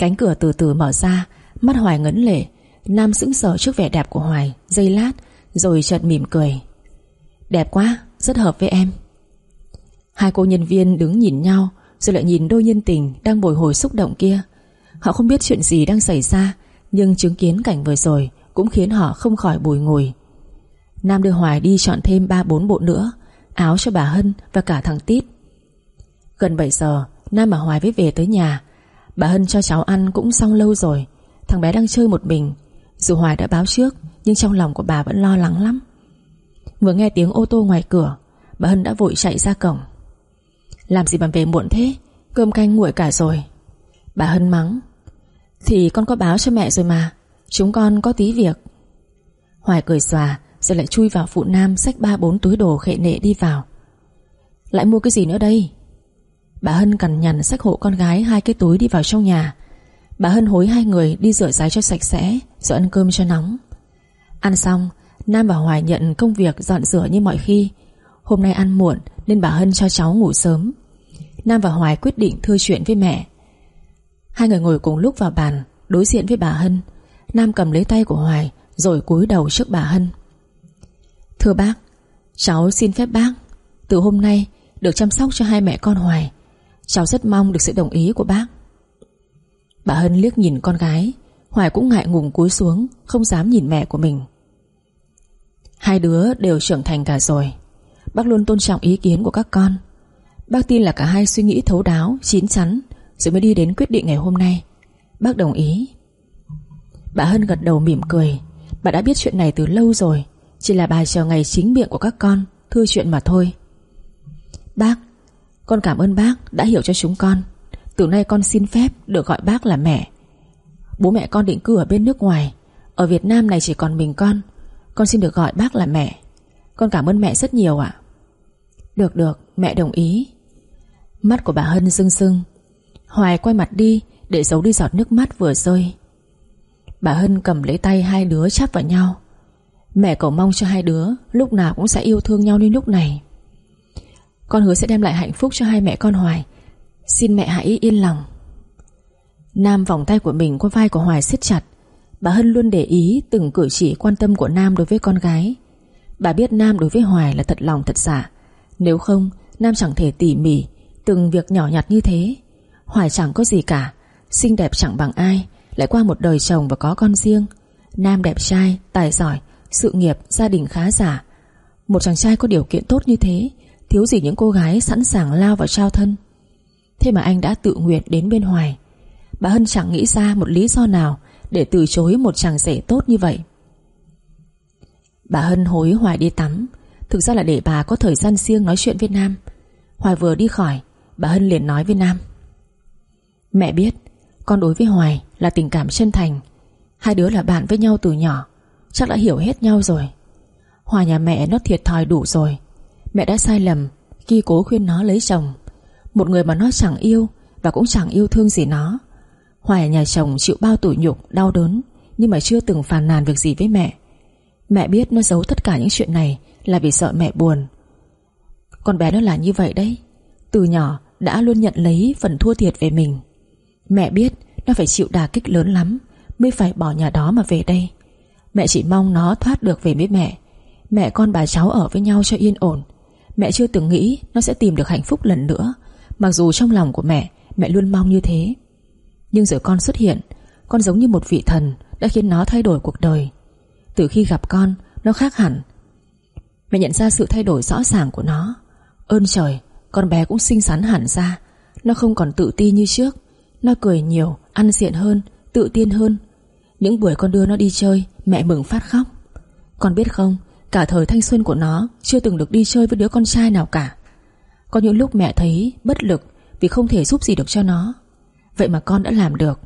Cánh cửa từ từ mở ra Mắt Hoài ngấn lệ. Nam sững sờ trước vẻ đẹp của Hoài Giây lát rồi chợt mỉm cười. Đẹp quá, rất hợp với em. Hai cô nhân viên đứng nhìn nhau Rồi lại nhìn đôi nhân tình Đang bồi hồi xúc động kia. Họ không biết chuyện gì đang xảy ra Nhưng chứng kiến cảnh vừa rồi Cũng khiến họ không khỏi bùi ngùi. Nam đưa Hoài đi chọn thêm 3-4 bộ nữa Áo cho bà Hân và cả thằng Tít. Gần 7 giờ Nam và Hoài mới về tới nhà. Bà Hân cho cháu ăn cũng xong lâu rồi. Thằng bé đang chơi một mình. Dù Hoài đã báo trước, Nhưng trong lòng của bà vẫn lo lắng lắm. Vừa nghe tiếng ô tô ngoài cửa, Bà Hân đã vội chạy ra cổng. Làm gì mà về muộn thế? Cơm canh nguội cả rồi. Bà Hân mắng. Thì con có báo cho mẹ rồi mà. Chúng con có tí việc. Hoài cười xòa, Rồi lại chui vào phụ nam Xách ba bốn túi đồ khệ nệ đi vào. Lại mua cái gì nữa đây? Bà Hân cằn nhằn xách hộ con gái Hai cái túi đi vào trong nhà. Bà Hân hối hai người đi rửa ráy cho sạch sẽ, Rồi ăn cơm cho nóng. Ăn xong, Nam và Hoài nhận công việc dọn rửa như mọi khi. Hôm nay ăn muộn, Nên bà Hân cho cháu ngủ sớm. Nam và Hoài quyết định thưa chuyện với mẹ. Hai người ngồi cùng lúc vào bàn, Đối diện với bà Hân. Nam cầm lấy tay của Hoài, Rồi cúi đầu trước bà Hân. Thưa bác, Cháu xin phép bác, Từ hôm nay được chăm sóc cho hai mẹ con Hoài Cháu rất mong được sự đồng ý của bác. Bà Hân liếc nhìn con gái, Hoài cũng ngại ngùng cúi xuống, Không dám nhìn mẹ của mình. Hai đứa đều trưởng thành cả rồi. Bác luôn tôn trọng ý kiến của các con. Bác tin là cả hai suy nghĩ thấu đáo, Chín chắn, Rồi mới đi đến quyết định ngày hôm nay. Bác đồng ý. Bà Hân gật đầu mỉm cười. Bà đã biết chuyện này từ lâu rồi, Chỉ là bà chờ ngày chính miệng của các con, Thưa chuyện mà thôi. Bác con cảm ơn bác đã hiểu cho chúng con. Từ nay con xin phép được gọi bác là mẹ. Bố mẹ con định cư ở bên nước ngoài. Ở Việt Nam này chỉ còn mình con. Con xin được gọi bác là mẹ. Con cảm ơn mẹ rất nhiều ạ. Được được, mẹ đồng ý. Mắt của bà Hân rưng rưng Hoài quay mặt đi Để giấu đi giọt nước mắt vừa rơi. Bà Hân cầm lấy tay hai đứa chắp vào nhau. Mẹ cầu mong cho hai đứa Lúc nào cũng sẽ yêu thương nhau như lúc này. Con hứa sẽ đem lại hạnh phúc cho hai mẹ con Hoài. Xin mẹ hãy yên lòng. Nam vòng tay của mình qua vai của Hoài siết chặt. Bà Hân luôn để ý từng cử chỉ quan tâm của Nam đối với con gái. Bà biết Nam đối với Hoài là thật lòng thật giả Nếu không Nam chẳng thể tỉ mỉ Từng việc nhỏ nhặt như thế. Hoài chẳng có gì cả. Xinh đẹp chẳng bằng ai Lại qua một đời chồng và có con riêng. Nam đẹp trai, tài giỏi Sự nghiệp, gia đình khá giả. Một chàng trai có điều kiện tốt như thế Thiếu gì những cô gái sẵn sàng lao vào trao thân. Thế mà anh đã tự nguyện đến bên Hoài Bà Hân chẳng nghĩ ra một lý do nào Để từ chối một chàng rể tốt như vậy. Bà Hân hối Hoài đi tắm. Thực ra là để bà có thời gian riêng nói chuyện với Nam. Hoài vừa đi khỏi, Bà Hân liền nói với Nam. Mẹ biết, Con đối với Hoài là tình cảm chân thành. Hai đứa là bạn với nhau từ nhỏ, Chắc đã hiểu hết nhau rồi. Hoài nhà mẹ nó thiệt thòi đủ rồi. Mẹ đã sai lầm Khi cố khuyên nó lấy chồng. Một người mà nó chẳng yêu Và cũng chẳng yêu thương gì nó. Hoài ở nhà chồng chịu bao tủi nhục, đau đớn Nhưng mà chưa từng phàn nàn việc gì với mẹ. Mẹ biết nó giấu tất cả những chuyện này Là vì sợ mẹ buồn. Con bé nó là như vậy đấy. Từ nhỏ đã luôn nhận lấy phần thua thiệt về mình. Mẹ biết Nó phải chịu đà kích lớn lắm Mới phải bỏ nhà đó mà về đây. Mẹ chỉ mong nó thoát được về với mẹ. Mẹ con bà cháu ở với nhau cho yên ổn. Mẹ chưa từng nghĩ Nó sẽ tìm được hạnh phúc lần nữa. Mặc dù trong lòng của mẹ Mẹ luôn mong như thế. Nhưng giờ con xuất hiện Con giống như một vị thần Đã khiến nó thay đổi cuộc đời. Từ khi gặp con Nó khác hẳn. Mẹ nhận ra sự thay đổi rõ ràng của nó. Ơn trời Con bé cũng xinh xắn hẳn ra. Nó không còn tự ti như trước. Nó cười nhiều, ăn diện hơn, tự tin hơn. Những buổi con đưa nó đi chơi Mẹ mừng phát khóc. Con biết không Cả thời thanh xuân của nó Chưa từng được đi chơi với đứa con trai nào cả. Có những lúc mẹ thấy bất lực Vì không thể giúp gì được cho nó. Vậy mà con đã làm được.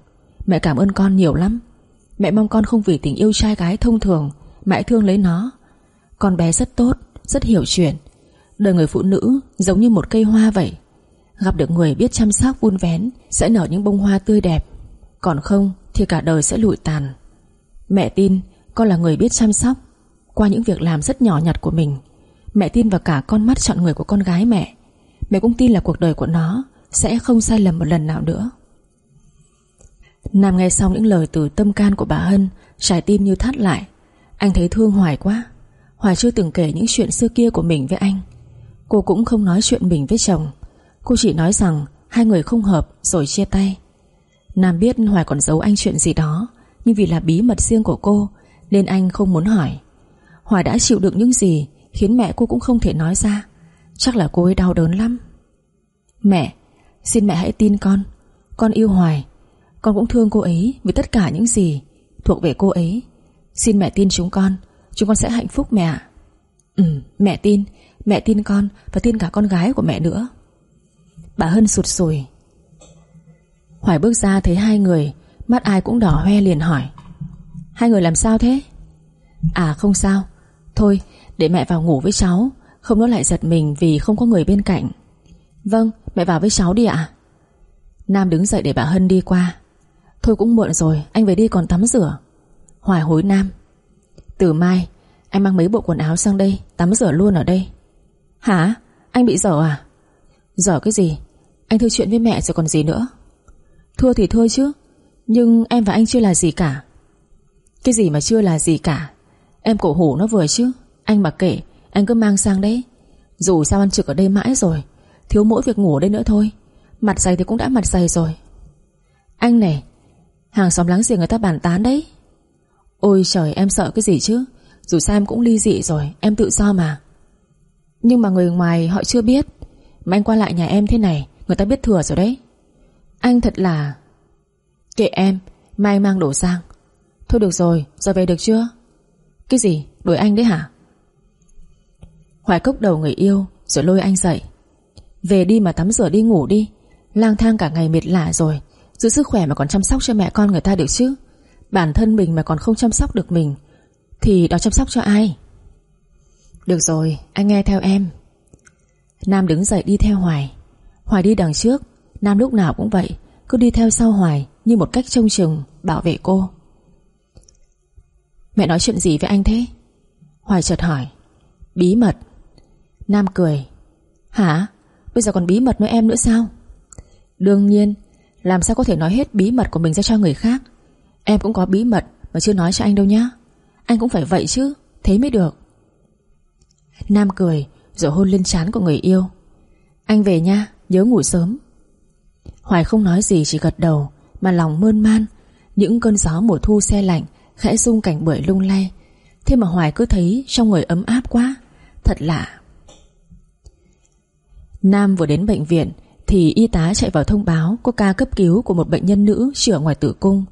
Mẹ cảm ơn con nhiều lắm. Mẹ mong con không vì tình yêu trai gái thông thường Mẹ thương lấy nó. Con bé rất tốt, rất hiểu chuyện. Đời người phụ nữ giống như một cây hoa vậy. Gặp được người biết chăm sóc vun vén Sẽ nở những bông hoa tươi đẹp. Còn không thì cả đời sẽ lụi tàn. Mẹ tin con là người biết chăm sóc. Qua những việc làm rất nhỏ nhặt của mình. Mẹ tin vào cả con mắt chọn người của con gái mẹ. Mẹ cũng tin là cuộc đời của nó Sẽ không sai lầm một lần nào nữa. Nam nghe xong những lời từ tâm can của bà Hân, Trái tim như thắt lại. Anh thấy thương Hoài quá. Hoài chưa từng kể những chuyện xưa kia của mình với anh. Cô cũng không nói chuyện mình với chồng. Cô chỉ nói rằng Hai người không hợp rồi chia tay. Nam biết Hoài còn giấu anh chuyện gì đó, Nhưng vì là bí mật riêng của cô, Nên anh không muốn hỏi. Hoài đã chịu đựng những gì Khiến mẹ cô cũng không thể nói ra. Chắc là cô ấy đau đớn lắm. Mẹ, Xin mẹ hãy tin con. Con yêu Hoài. Con cũng thương cô ấy vì tất cả những gì Thuộc về cô ấy. Xin mẹ tin chúng con. Chúng con sẽ hạnh phúc, mẹ ạ. Ừ mẹ tin. Mẹ tin con và tin cả con gái của mẹ nữa. Bà Hân sụt sùi. Hoài bước ra thấy hai người, Mắt ai cũng đỏ hoe liền hỏi. Hai người làm sao thế? À không sao. Thôi, để mẹ vào ngủ với cháu, Không nó lại giật mình vì không có người bên cạnh. Vâng mẹ vào với cháu đi ạ. Nam đứng dậy để bà Hân đi qua. Thôi cũng muộn rồi, Anh về đi còn tắm rửa. Hoài hối Nam. Từ mai anh mang mấy bộ quần áo sang đây, Tắm rửa luôn ở đây. Hả? Anh bị dở à? Dở cái gì? Anh thưa chuyện với mẹ rồi còn gì nữa? Thua thì thua chứ, Nhưng em và anh chưa là gì cả. Cái gì mà chưa là gì cả? Em cổ hủ nó vừa chứ? Anh mà kể, Anh cứ mang sang đấy. Dù sao ăn trực ở đây mãi rồi, Thiếu mỗi việc ngủ ở đây nữa thôi. Mặt dày thì cũng đã mặt dày rồi. Anh này, Hàng xóm láng giềng người ta bàn tán đấy. Ôi trời, em sợ cái gì chứ? Dù sao em cũng ly dị rồi, Em tự do mà. Nhưng mà người ngoài họ chưa biết. Mà anh qua lại nhà em thế này, Người ta biết thừa rồi đấy. Anh thật là Kệ em, Mai mang đổ sang. Thôi được rồi, Giờ về được chưa? Cái gì? Đuổi anh đấy hả? Hoài cốc đầu người yêu, Rồi lôi anh dậy. Về đi mà tắm rửa đi, ngủ đi. Lang thang cả ngày mệt lạ rồi. Giữ sức khỏe mà còn chăm sóc cho mẹ con người ta được chứ. Bản thân mình mà còn không chăm sóc được mình, Thì đó chăm sóc cho ai? Được rồi, Anh nghe theo em. Nam đứng dậy đi theo Hoài. Hoài đi đằng trước. Nam lúc nào cũng vậy, Cứ đi theo sau Hoài Như một cách trông chừng, Bảo vệ cô. Mẹ nói chuyện gì với anh thế? Hoài chợt hỏi. Bí mật. Nam cười. Hả? Bây giờ còn bí mật với em nữa sao? Đương nhiên. Làm sao có thể nói hết bí mật của mình ra cho người khác? Em cũng có bí mật Mà chưa nói cho anh đâu nhá. Anh cũng phải vậy chứ. Thế mới được. Nam cười, Rồi hôn lên trán của người yêu. Anh về nha, Nhớ ngủ sớm. Hoài không nói gì, chỉ gật đầu, Mà lòng mơn man. Những cơn gió mùa thu xe lạnh Khẽ rung cảnh bưởi lung lay. Thế mà Hoài cứ thấy trong người ấm áp quá. Thật lạ. Nam vừa đến bệnh viện Thì y tá chạy vào thông báo Có ca cấp cứu của một bệnh nhân nữ Chỉ ở ngoài tử cung.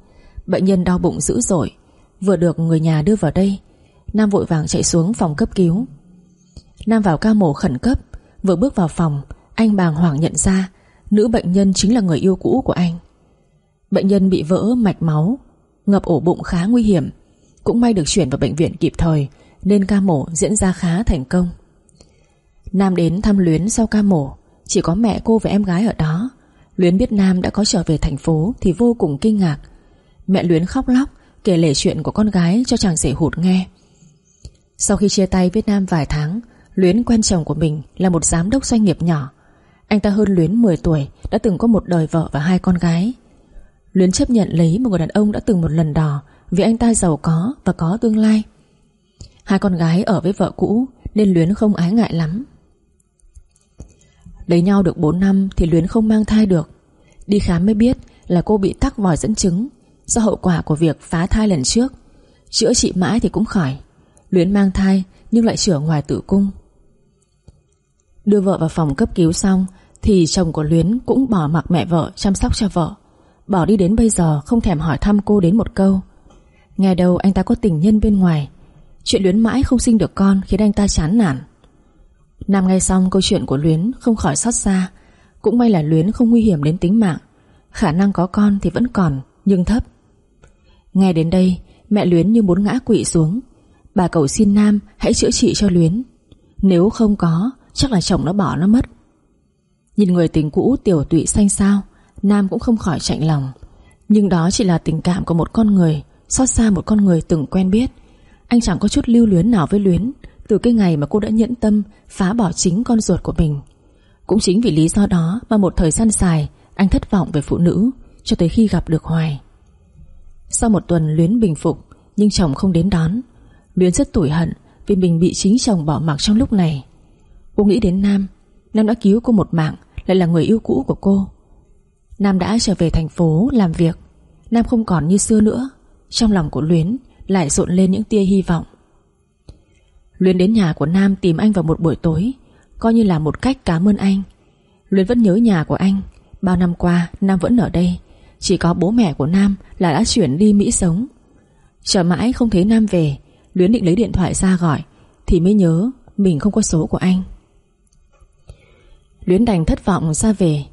Bệnh nhân đau bụng dữ dội. Vừa được người nhà đưa vào đây, Nam vội vàng chạy xuống phòng cấp cứu. Nam vào ca mổ khẩn cấp, Vừa bước vào phòng, Anh bàng hoàng nhận ra Nữ bệnh nhân chính là người yêu cũ của anh. Bệnh nhân bị vỡ mạch máu Ngập ổ bụng khá nguy hiểm. Cũng may được chuyển vào bệnh viện kịp thời, Nên ca mổ diễn ra khá thành công. Nam đến thăm Luyến sau ca mổ, Chỉ có mẹ cô và em gái ở đó. Luyến biết Nam đã có trở về thành phố Thì vô cùng kinh ngạc. Mẹ Luyến khóc lóc, Kể lể chuyện của con gái cho chàng rể hụt nghe. Sau khi chia tay với Nam vài tháng, Luyến quen chồng của mình Là một giám đốc doanh nghiệp nhỏ. Anh ta hơn Luyến 10 tuổi, Đã từng có một đời vợ và hai con gái. Luyến chấp nhận lấy một người đàn ông đã từng một lần đỏ Vì anh ta giàu có và có tương lai. Hai con gái ở với vợ cũ Nên Luyến không ái ngại lắm. Lấy nhau được 4 năm Thì Luyến không mang thai được. Đi khám mới biết là cô bị tắc vòi dẫn chứng Do hậu quả của việc phá thai lần trước. Chữa trị mãi thì cũng khỏi. Luyến mang thai nhưng lại chữa ngoài tử cung. Đưa vợ vào phòng cấp cứu xong Thì chồng của Luyến cũng bỏ mặc mẹ vợ chăm sóc cho vợ. Bỏ đi đến bây giờ, không thèm hỏi thăm cô đến một câu. Nghe đâu anh ta có tình nhân bên ngoài. Chuyện Luyến mãi không sinh được con Khiến anh ta chán nản. Nam nghe xong, câu chuyện của Luyến Không khỏi xót xa. Cũng may là Luyến không nguy hiểm đến tính mạng. Khả năng có con thì vẫn còn, Nhưng thấp. Nghe đến đây, Mẹ Luyến như muốn ngã quỵ xuống. Bà cầu xin Nam hãy chữa trị cho Luyến. Nếu không có, Chắc là chồng nó bỏ nó mất. Nhìn người tình cũ tiểu tụy xanh sao Nam cũng không khỏi chạnh lòng. Nhưng đó chỉ là tình cảm của một con người, Xót xa một con người từng quen biết. Anh chẳng có chút lưu luyến nào với Luyến, Từ cái ngày mà cô đã nhẫn tâm, Phá bỏ chính con ruột của mình. Cũng chính vì lý do đó Mà một thời gian dài, Anh thất vọng về phụ nữ, Cho tới khi gặp được Hoài. Sau một tuần Luyến bình phục, Nhưng chồng không đến đón. Luyến rất tủi hận Vì mình bị chính chồng bỏ mặc trong lúc này. Cô nghĩ đến Nam Nam đã cứu cô một mạng, Lại là người yêu cũ của cô. Nam đã trở về thành phố làm việc. Nam không còn như xưa nữa. Trong lòng của Luyến lại rộn lên những tia hy vọng. Luyến đến nhà của Nam tìm anh vào một buổi tối, Coi như là một cách cảm ơn anh. Luyến vẫn nhớ nhà của anh. Bao năm qua, Nam vẫn ở đây. Chỉ có bố mẹ của Nam là đã chuyển đi Mỹ sống. Chờ mãi không thấy Nam về, Luyến định lấy điện thoại ra gọi, Thì mới nhớ mình không có số của anh. Luyến đành thất vọng ra về.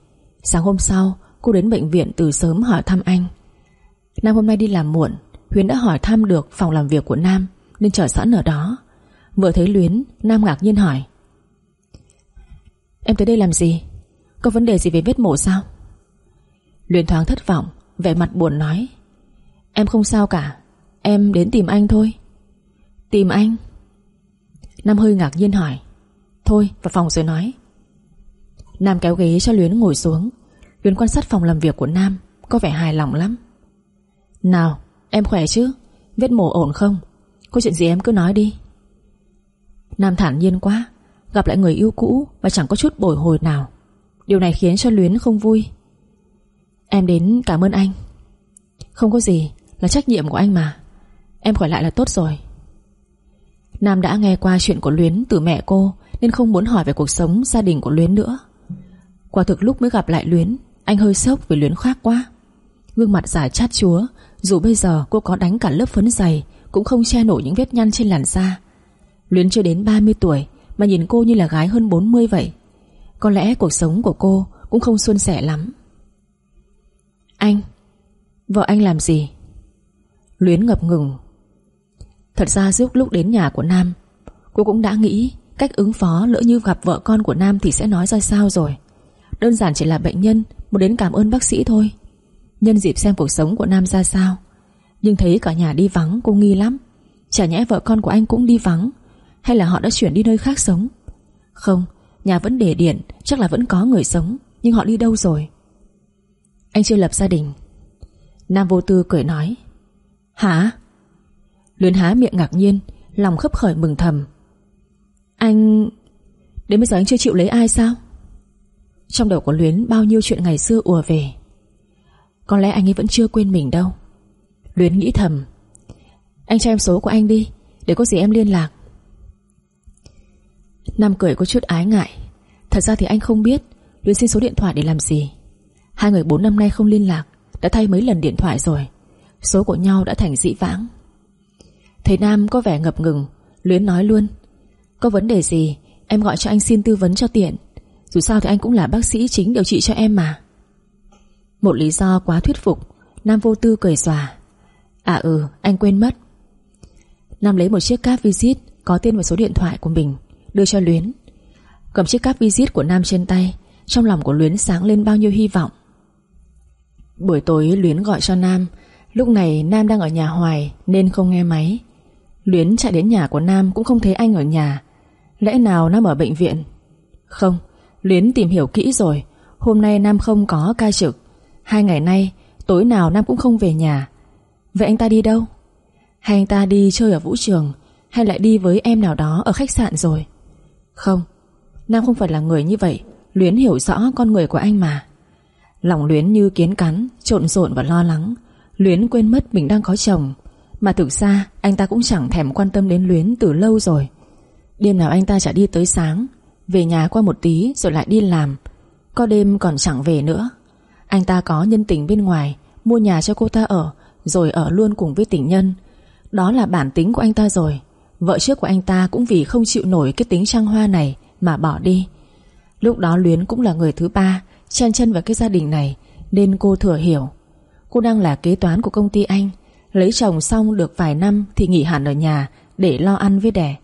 Sáng hôm sau Cô đến bệnh viện từ sớm hỏi thăm anh. Nam hôm nay đi làm muộn, Huyền đã hỏi thăm được phòng làm việc của Nam, Nên chờ sẵn ở đó. Vừa thấy Luyến, Nam ngạc nhiên hỏi. Em tới đây làm gì? Có vấn đề gì về vết mổ sao? Luyến thoáng thất vọng, Vẻ mặt buồn nói. Em không sao cả, Em đến tìm anh thôi. Tìm anh? Nam hơi ngạc nhiên hỏi. Thôi, vào phòng rồi nói. Nam kéo ghế cho Luyến ngồi xuống. Luyến quan sát phòng làm việc của Nam Có vẻ hài lòng lắm. Nào, em khỏe chứ? Vết mổ ổn không? Có chuyện gì em cứ nói đi. Nam thản nhiên quá, Gặp lại người yêu cũ Và chẳng có chút bồi hồi nào. Điều này khiến cho Luyến không vui. Em đến cảm ơn anh. Không có gì, Là trách nhiệm của anh mà. Em khỏe lại là tốt rồi. Nam đã nghe qua chuyện của Luyến từ mẹ cô, Nên không muốn hỏi về cuộc sống gia đình của Luyến nữa. Quả thực lúc mới gặp lại Luyến anh hơi sốc vì Luyến khoác quá. Gương mặt giả chát chúa, Dù bây giờ cô có đánh cả lớp phấn dày, Cũng không che nổi những vết nhăn trên làn da. Luyến chưa đến 30 tuổi, Mà nhìn cô như là gái hơn 40 vậy. Có lẽ cuộc sống của cô Cũng không suôn sẻ lắm. Anh, Vợ anh làm gì? Luyến ngập ngừng. Thật ra giúp lúc đến nhà của Nam, Cô cũng đã nghĩ Cách ứng phó lỡ như gặp vợ con của Nam Thì sẽ nói ra sao rồi. Đơn giản chỉ là bệnh nhân Muốn đến cảm ơn bác sĩ thôi. Nhân dịp xem cuộc sống của Nam ra sao. Nhưng thấy cả nhà đi vắng, cô nghi lắm. Chả nhẽ vợ con của anh cũng đi vắng, Hay là họ đã chuyển đi nơi khác sống? Không, Nhà vẫn để điện, Chắc là vẫn có người sống, Nhưng họ đi đâu rồi? Anh chưa lập gia đình. Nam vô tư cười nói, Hả? Luyến há miệng ngạc nhiên, Lòng khấp khởi mừng thầm. Anh, Đến bây giờ anh chưa chịu lấy ai sao? Trong đầu của Luyến, bao nhiêu chuyện ngày xưa ùa về. Có lẽ anh ấy vẫn chưa quên mình đâu. Luyến nghĩ thầm, Anh cho em số của anh đi, Để có gì em liên lạc. Nam cười có chút ái ngại. Thật ra thì anh không biết Luyến xin số điện thoại để làm gì. Hai người bốn năm nay không liên lạc, Đã thay mấy lần điện thoại rồi. Số của nhau đã thành dị vãng. Thấy Nam có vẻ ngập ngừng. Luyến nói luôn, Có vấn đề gì, em gọi cho anh xin tư vấn cho tiện. Dù sao thì anh cũng là bác sĩ chính điều trị cho em mà. Một lý do quá thuyết phục, Nam vô tư cười xòa. À ừ anh quên mất. Nam lấy một chiếc cáp visit Có tên và số điện thoại của mình, Đưa cho Luyến. Cầm chiếc cáp visit của Nam trên tay, Trong lòng của Luyến sáng lên bao nhiêu hy vọng. Buổi tối Luyến gọi cho Nam, Lúc này Nam đang ở nhà Hoài Nên không nghe máy. Luyến chạy đến nhà của Nam cũng không thấy anh ở nhà. Lẽ nào Nam ở bệnh viện? Không. Luyến tìm hiểu kỹ rồi. Hôm nay Nam không có ca trực. Hai ngày nay, tối nào Nam cũng không về nhà. Vậy anh ta đi đâu? Hay anh ta đi chơi ở vũ trường? Hay lại đi với em nào đó ở khách sạn rồi? Không, Nam không phải là người như vậy. Luyến hiểu rõ con người của anh mà. Lòng Luyến như kiến cắn, Trộn rộn và lo lắng. Luyến quên mất mình đang có chồng. Mà thực ra, anh ta cũng chẳng thèm quan tâm đến Luyến từ lâu rồi. Đêm nào anh ta chả đi tới sáng về nhà qua một tí rồi lại đi làm. Có đêm còn chẳng về nữa. Anh ta có nhân tình bên ngoài, Mua nhà cho cô ta ở, Rồi ở luôn cùng với tình nhân. Đó là bản tính của anh ta rồi. Vợ trước của anh ta cũng vì không chịu nổi Cái tính trăng hoa này mà bỏ đi. Lúc đó Luyến cũng là người thứ ba, Chen chân vào cái gia đình này, Nên cô thừa hiểu. Cô đang là kế toán của công ty anh. Lấy chồng xong được vài năm Thì nghỉ hẳn ở nhà để lo ăn với đẻ.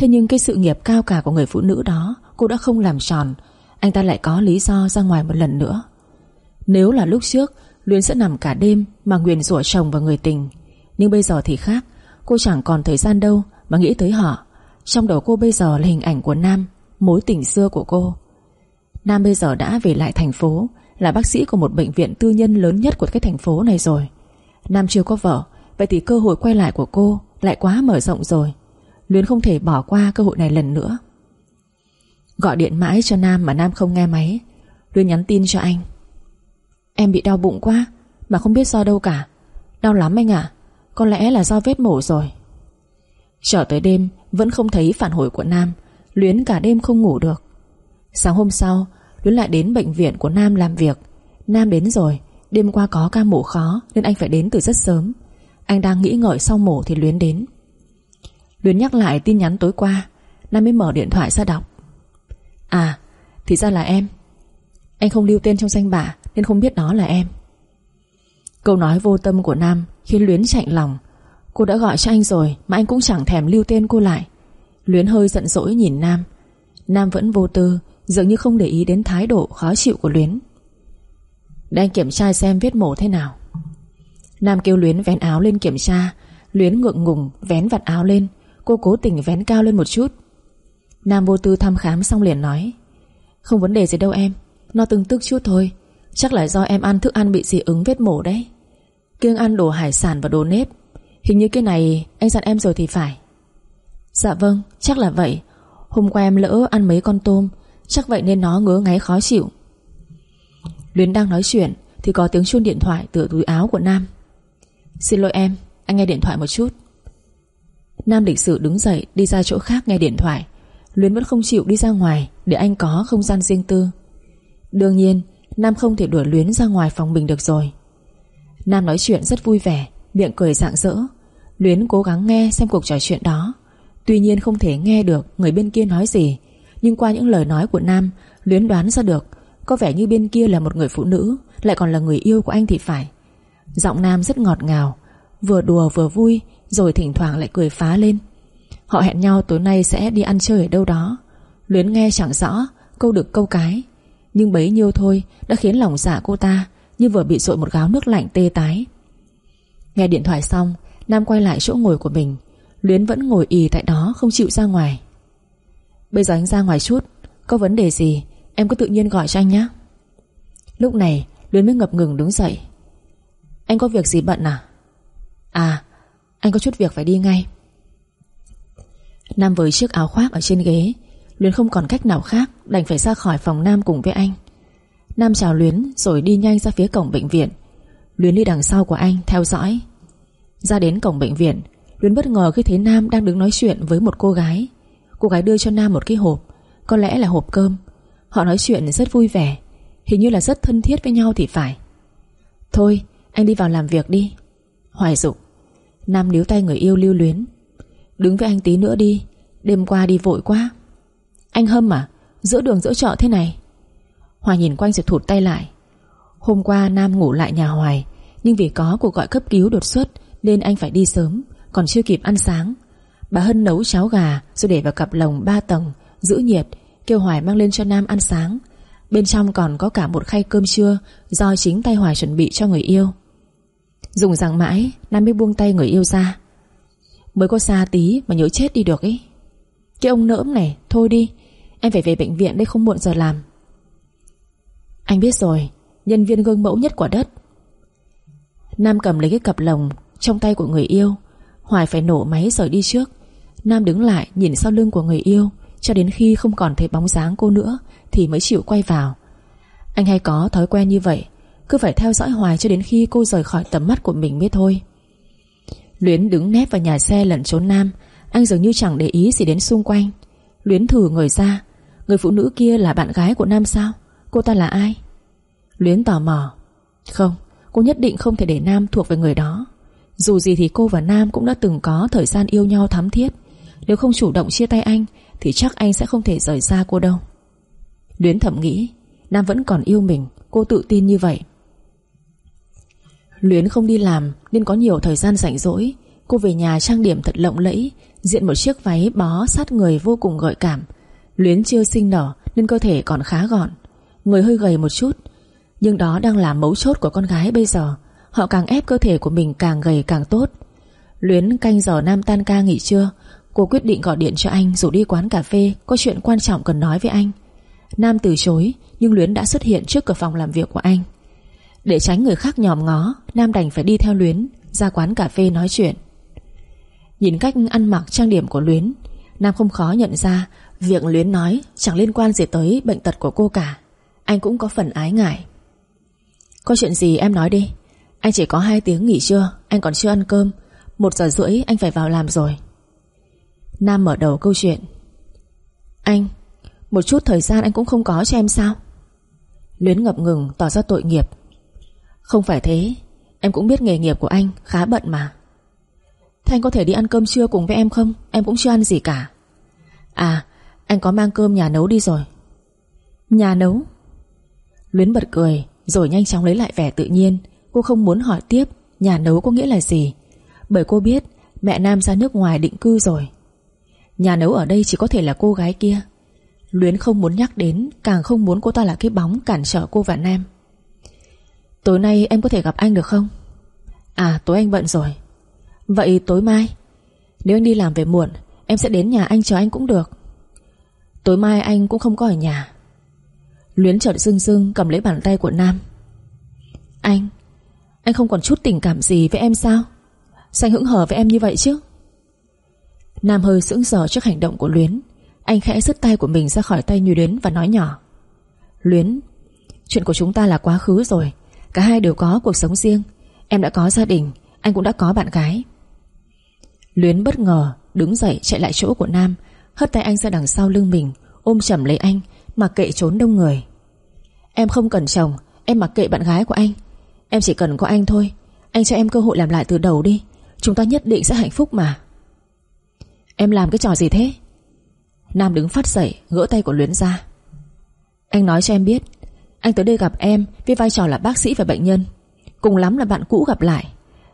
Thế nhưng cái sự nghiệp cao cả của người phụ nữ đó Cô đã không làm tròn. Anh ta lại có lý do ra ngoài một lần nữa. Nếu là lúc trước, Luyến sẽ nằm cả đêm Mà nguyền rủa chồng và người tình. Nhưng bây giờ thì khác. Cô chẳng còn thời gian đâu mà nghĩ tới họ. Trong đầu cô bây giờ là hình ảnh của Nam, Mối tình xưa của cô. Nam bây giờ đã về lại thành phố, Là bác sĩ của một bệnh viện tư nhân lớn nhất của cái thành phố này rồi. Nam chưa có vợ, Vậy thì cơ hội quay lại của cô Lại quá mở rộng rồi. Luyến không thể bỏ qua cơ hội này lần nữa. Gọi điện mãi cho Nam mà Nam không nghe máy. Luyến nhắn tin cho anh. Em bị đau bụng quá, Mà không biết do đâu cả. Đau lắm anh ạ. Có lẽ là do vết mổ rồi. Trở tới đêm, Vẫn không thấy phản hồi của Nam. Luyến cả đêm không ngủ được. Sáng hôm sau, Luyến lại đến bệnh viện của Nam làm việc. Nam đến rồi, Đêm qua có ca mổ khó Nên anh phải đến từ rất sớm. Anh đang nghĩ ngợi sau mổ thì Luyến đến. Luyến nhắc lại tin nhắn tối qua, Nam mới mở điện thoại ra đọc. À thì ra là em. Anh không lưu tên trong danh bạ, Nên không biết đó là em. Câu nói vô tâm của Nam Khiến Luyến chạy lòng. Cô đã gọi cho anh rồi, Mà anh cũng chẳng thèm lưu tên cô lại. Luyến hơi giận dỗi nhìn Nam. Nam vẫn vô tư, Dường như không để ý đến thái độ khó chịu của Luyến. Để anh kiểm tra xem vết mổ thế nào. Nam kêu Luyến vén áo lên kiểm tra. Luyến ngượng ngùng vén vặt áo lên. Cô cố tình vén cao lên một chút. Nam vô tư thăm khám xong liền nói, Không vấn đề gì đâu em, Nó từng tức chút thôi. Chắc là do em ăn thức ăn bị dị ứng vết mổ đấy. Kiêng ăn đồ hải sản và đồ nếp. Hình như cái này anh dặn em rồi thì phải. Dạ vâng Chắc là vậy. Hôm qua em lỡ ăn mấy con tôm, Chắc vậy nên nó ngứa ngáy khó chịu. Luyến đang nói chuyện Thì có tiếng chuông điện thoại từ túi áo của Nam. Xin lỗi em, Anh nghe điện thoại một chút. Nam lịch sự đứng dậy, đi ra chỗ khác nghe điện thoại. Luyến vẫn không chịu đi ra ngoài, Để anh có không gian riêng tư. Đương nhiên, Nam không thể đuổi Luyến ra ngoài phòng mình được rồi. Nam nói chuyện rất vui vẻ, Miệng cười rạng rỡ. Luyến cố gắng nghe xem cuộc trò chuyện đó. Tuy nhiên không thể nghe được người bên kia nói gì, Nhưng qua những lời nói của Nam, Luyến đoán ra được, Có vẻ như bên kia là một người phụ nữ, Lại còn là người yêu của anh thì phải. Giọng Nam rất ngọt ngào, Vừa đùa vừa vui rồi thỉnh thoảng lại cười phá lên. Họ hẹn nhau tối nay sẽ đi ăn chơi ở đâu đó. Luyến nghe chẳng rõ, Câu được câu cái. Nhưng bấy nhiêu thôi, đã khiến lòng dạ cô ta Như vừa bị sội một gáo nước lạnh tê tái. Nghe điện thoại xong, Nam quay lại chỗ ngồi của mình. Luyến vẫn ngồi ì tại đó, không chịu ra ngoài. Bây giờ anh ra ngoài chút, Có vấn đề gì, Em cứ tự nhiên gọi cho anh nhé Lúc này, Luyến mới ngập ngừng đứng dậy. Anh có việc gì bận à? À anh có chút việc phải đi ngay. Nam với chiếc áo khoác ở trên ghế, Luyến không còn cách nào khác, Đành phải ra khỏi phòng Nam cùng với anh. Nam chào Luyến, rồi đi nhanh ra phía cổng bệnh viện. Luyến đi đằng sau của anh, theo dõi. Ra đến cổng bệnh viện, Luyến bất ngờ khi thấy Nam đang đứng nói chuyện với một cô gái. Cô gái đưa cho Nam một cái hộp, Có lẽ là hộp cơm. Họ nói chuyện rất vui vẻ, Hình như là rất thân thiết với nhau thì phải. Thôi, anh đi vào làm việc đi. Hoài dục. Nam níu tay người yêu lưu luyến. Đứng với anh tí nữa đi, Đêm qua đi vội quá. Anh Hâm à Giữa đường giữa chợ thế này. Hoài nhìn quanh rồi thụt tay lại. Hôm qua Nam ngủ lại nhà Hoài, Nhưng vì có cuộc gọi cấp cứu đột xuất Nên anh phải đi sớm, Còn chưa kịp ăn sáng. Bà Hân nấu cháo gà rồi để vào cặp lồng 3 tầng, Giữ nhiệt, Kêu Hoài mang lên cho Nam ăn sáng. Bên trong còn có cả một khay cơm trưa Do chính tay Hoài chuẩn bị cho người yêu. Dùng rằng mãi, Nam mới buông tay người yêu ra. Mới có xa tí mà nhớ chết đi được ấy Cái ông nỡm này, Thôi đi, Em phải về bệnh viện đây không muộn giờ làm. Anh biết rồi, Nhân viên gương mẫu nhất quả đất. Nam cầm lấy cái cặp lồng Trong tay của người yêu, Hoài phải nổ máy rời đi trước. Nam đứng lại nhìn sau lưng của người yêu, Cho đến khi không còn thấy bóng dáng cô nữa Thì mới chịu quay vào. Anh hay có thói quen như vậy cứ phải theo dõi Hoài cho đến khi cô rời khỏi tầm mắt của mình mới thôi. Luyến đứng nép vào nhà xe lẩn trốn Nam, Anh dường như chẳng để ý gì đến xung quanh. Luyến thử người ra, Người phụ nữ kia là bạn gái của Nam sao? Cô ta là ai? Luyến tò mò. Không, cô nhất định không thể để Nam thuộc về người đó. Dù gì thì cô và Nam cũng đã từng có Thời gian yêu nhau thắm thiết. Nếu không chủ động chia tay anh, Thì chắc anh sẽ không thể rời xa cô đâu. Luyến thầm nghĩ, Nam vẫn còn yêu mình, Cô tự tin như vậy. Luyến không đi làm Nên có nhiều thời gian rảnh rỗi. Cô về nhà trang điểm thật lộng lẫy, Diện một chiếc váy bó sát người vô cùng gợi cảm. Luyến chưa sinh nở Nên cơ thể còn khá gọn. Người hơi gầy một chút, Nhưng đó đang là mấu chốt của con gái bây giờ. Họ càng ép cơ thể của mình càng gầy càng tốt. Luyến canh giờ Nam tan ca nghỉ trưa. Cô quyết định gọi điện cho anh rủ đi quán cà phê, Có chuyện quan trọng cần nói với anh. Nam từ chối, Nhưng Luyến đã xuất hiện trước cửa phòng làm việc của anh. Để tránh người khác nhòm ngó, Nam đành phải đi theo Luyến, Ra quán cà phê nói chuyện. Nhìn cách ăn mặc trang điểm của Luyến, Nam không khó nhận ra Việc Luyến nói chẳng liên quan gì tới bệnh tật của cô cả. Anh cũng có phần ái ngại. Có chuyện gì em nói đi. Anh chỉ có 2 tiếng nghỉ trưa, Anh còn chưa ăn cơm. Một giờ rưỡi anh phải vào làm rồi. Nam mở đầu câu chuyện. Anh, Một chút thời gian anh cũng không có cho em sao? Luyến ngập ngừng, tỏ ra tội nghiệp. Không phải thế. Em cũng biết nghề nghiệp của anh khá bận mà. Thanh có thể đi ăn cơm trưa cùng với em không? Em cũng chưa ăn gì cả. À anh có mang cơm nhà nấu đi rồi. Nhà nấu? Luyến bật cười, Rồi nhanh chóng lấy lại vẻ tự nhiên. Cô không muốn hỏi tiếp, Nhà nấu có nghĩa là gì? Bởi cô biết, mẹ Nam ra nước ngoài định cư rồi. Nhà nấu ở đây chỉ có thể là cô gái kia. Luyến không muốn nhắc đến, Càng không muốn cô ta là cái bóng cản trở cô và Nam. Tối nay em có thể gặp anh được không? À tối anh bận rồi. Vậy tối mai, Nếu anh đi làm về muộn, Em sẽ đến nhà anh chờ anh cũng được. Tối mai anh cũng không có ở nhà. Luyến chợt dưng dưng cầm lấy bàn tay của Nam. Anh Anh không còn chút tình cảm gì với em sao? Sao hững hờ với em như vậy chứ? Nam hơi sững sờ trước hành động của Luyến. Anh khẽ rứt tay của mình ra khỏi tay Như Luyến và nói nhỏ. Luyến, Chuyện của chúng ta là quá khứ rồi. Cả hai đều có cuộc sống riêng. Em đã có gia đình, Anh cũng đã có bạn gái. Luyến bất ngờ, Đứng dậy chạy lại chỗ của Nam, Hất tay anh ra đằng sau lưng mình, Ôm chầm lấy anh, Mà kệ trốn đông người. Em không cần chồng, Em mặc kệ bạn gái của anh. Em chỉ cần có anh thôi, Anh cho em cơ hội làm lại từ đầu đi. Chúng ta nhất định sẽ hạnh phúc mà. Em làm cái trò gì thế? Nam đứng phát dậy, Gỡ tay của Luyến ra. Anh nói cho em biết anh tới đây gặp em, với vai trò là bác sĩ và bệnh nhân. Cùng lắm là bạn cũ gặp lại.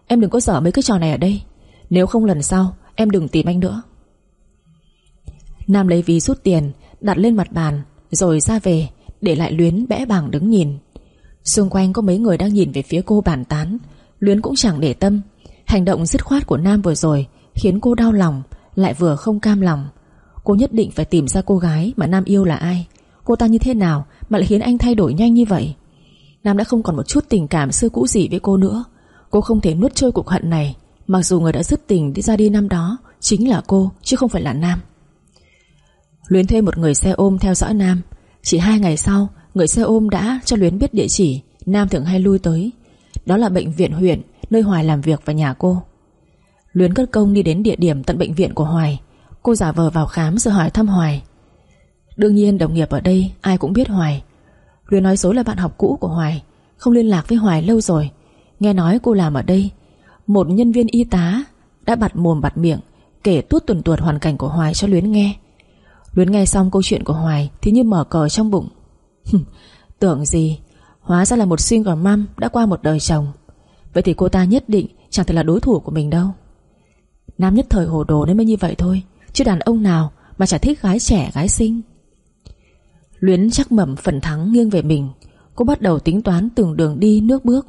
Em đừng có dở mấy cái trò này ở đây. Nếu không lần sau, em đừng tìm anh nữa. Nam lấy ví rút tiền, Đặt lên mặt bàn, Rồi ra về, Để lại Luyến bẽ bàng đứng nhìn. Xung quanh có mấy người đang nhìn về phía cô bàn tán. Luyến cũng chẳng để tâm. Hành động dứt khoát của Nam vừa rồi Khiến cô đau lòng, Lại vừa không cam lòng. Cô nhất định phải tìm ra cô gái mà Nam yêu là ai. Cô ta như thế nào mà lại khiến anh thay đổi nhanh như vậy. Nam đã không còn một chút tình cảm xưa cũ gì với cô nữa. Cô không thể nuốt trôi cuộc hận này, Mặc dù người đã dứt tình đi ra đi năm đó Chính là cô, chứ không phải là Nam. Luyến thuê một người xe ôm theo dõi Nam. Chỉ hai ngày sau, Người xe ôm đã cho Luyến biết địa chỉ, Nam thường hay lui tới. Đó là bệnh viện huyện, Nơi Hoài làm việc và nhà cô. Luyến cất công đi đến địa điểm tận bệnh viện của Hoài. Cô giả vờ vào khám rồi hỏi thăm Hoài. Đương nhiên đồng nghiệp ở đây Ai cũng biết Hoài. Luyến nói dối là bạn học cũ của Hoài, Không liên lạc với Hoài lâu rồi. Nghe nói cô làm ở đây, Một nhân viên y tá đã bặt mồm bặt miệng Kể tuốt tuần tuột hoàn cảnh của Hoài cho Luyến nghe. Luyến nghe xong câu chuyện của Hoài Thì như mở cờ trong bụng. Tưởng gì? Hóa ra là một single mom đã qua một đời chồng. Vậy thì cô ta nhất định Chẳng thể là đối thủ của mình đâu. Nam nhất thời hồ đồ nên mới như vậy thôi, Chứ đàn ông nào mà chả thích gái trẻ, gái xinh. Luyến chắc mẩm phần thắng nghiêng về mình Cô bắt đầu tính toán từng đường đi nước bước.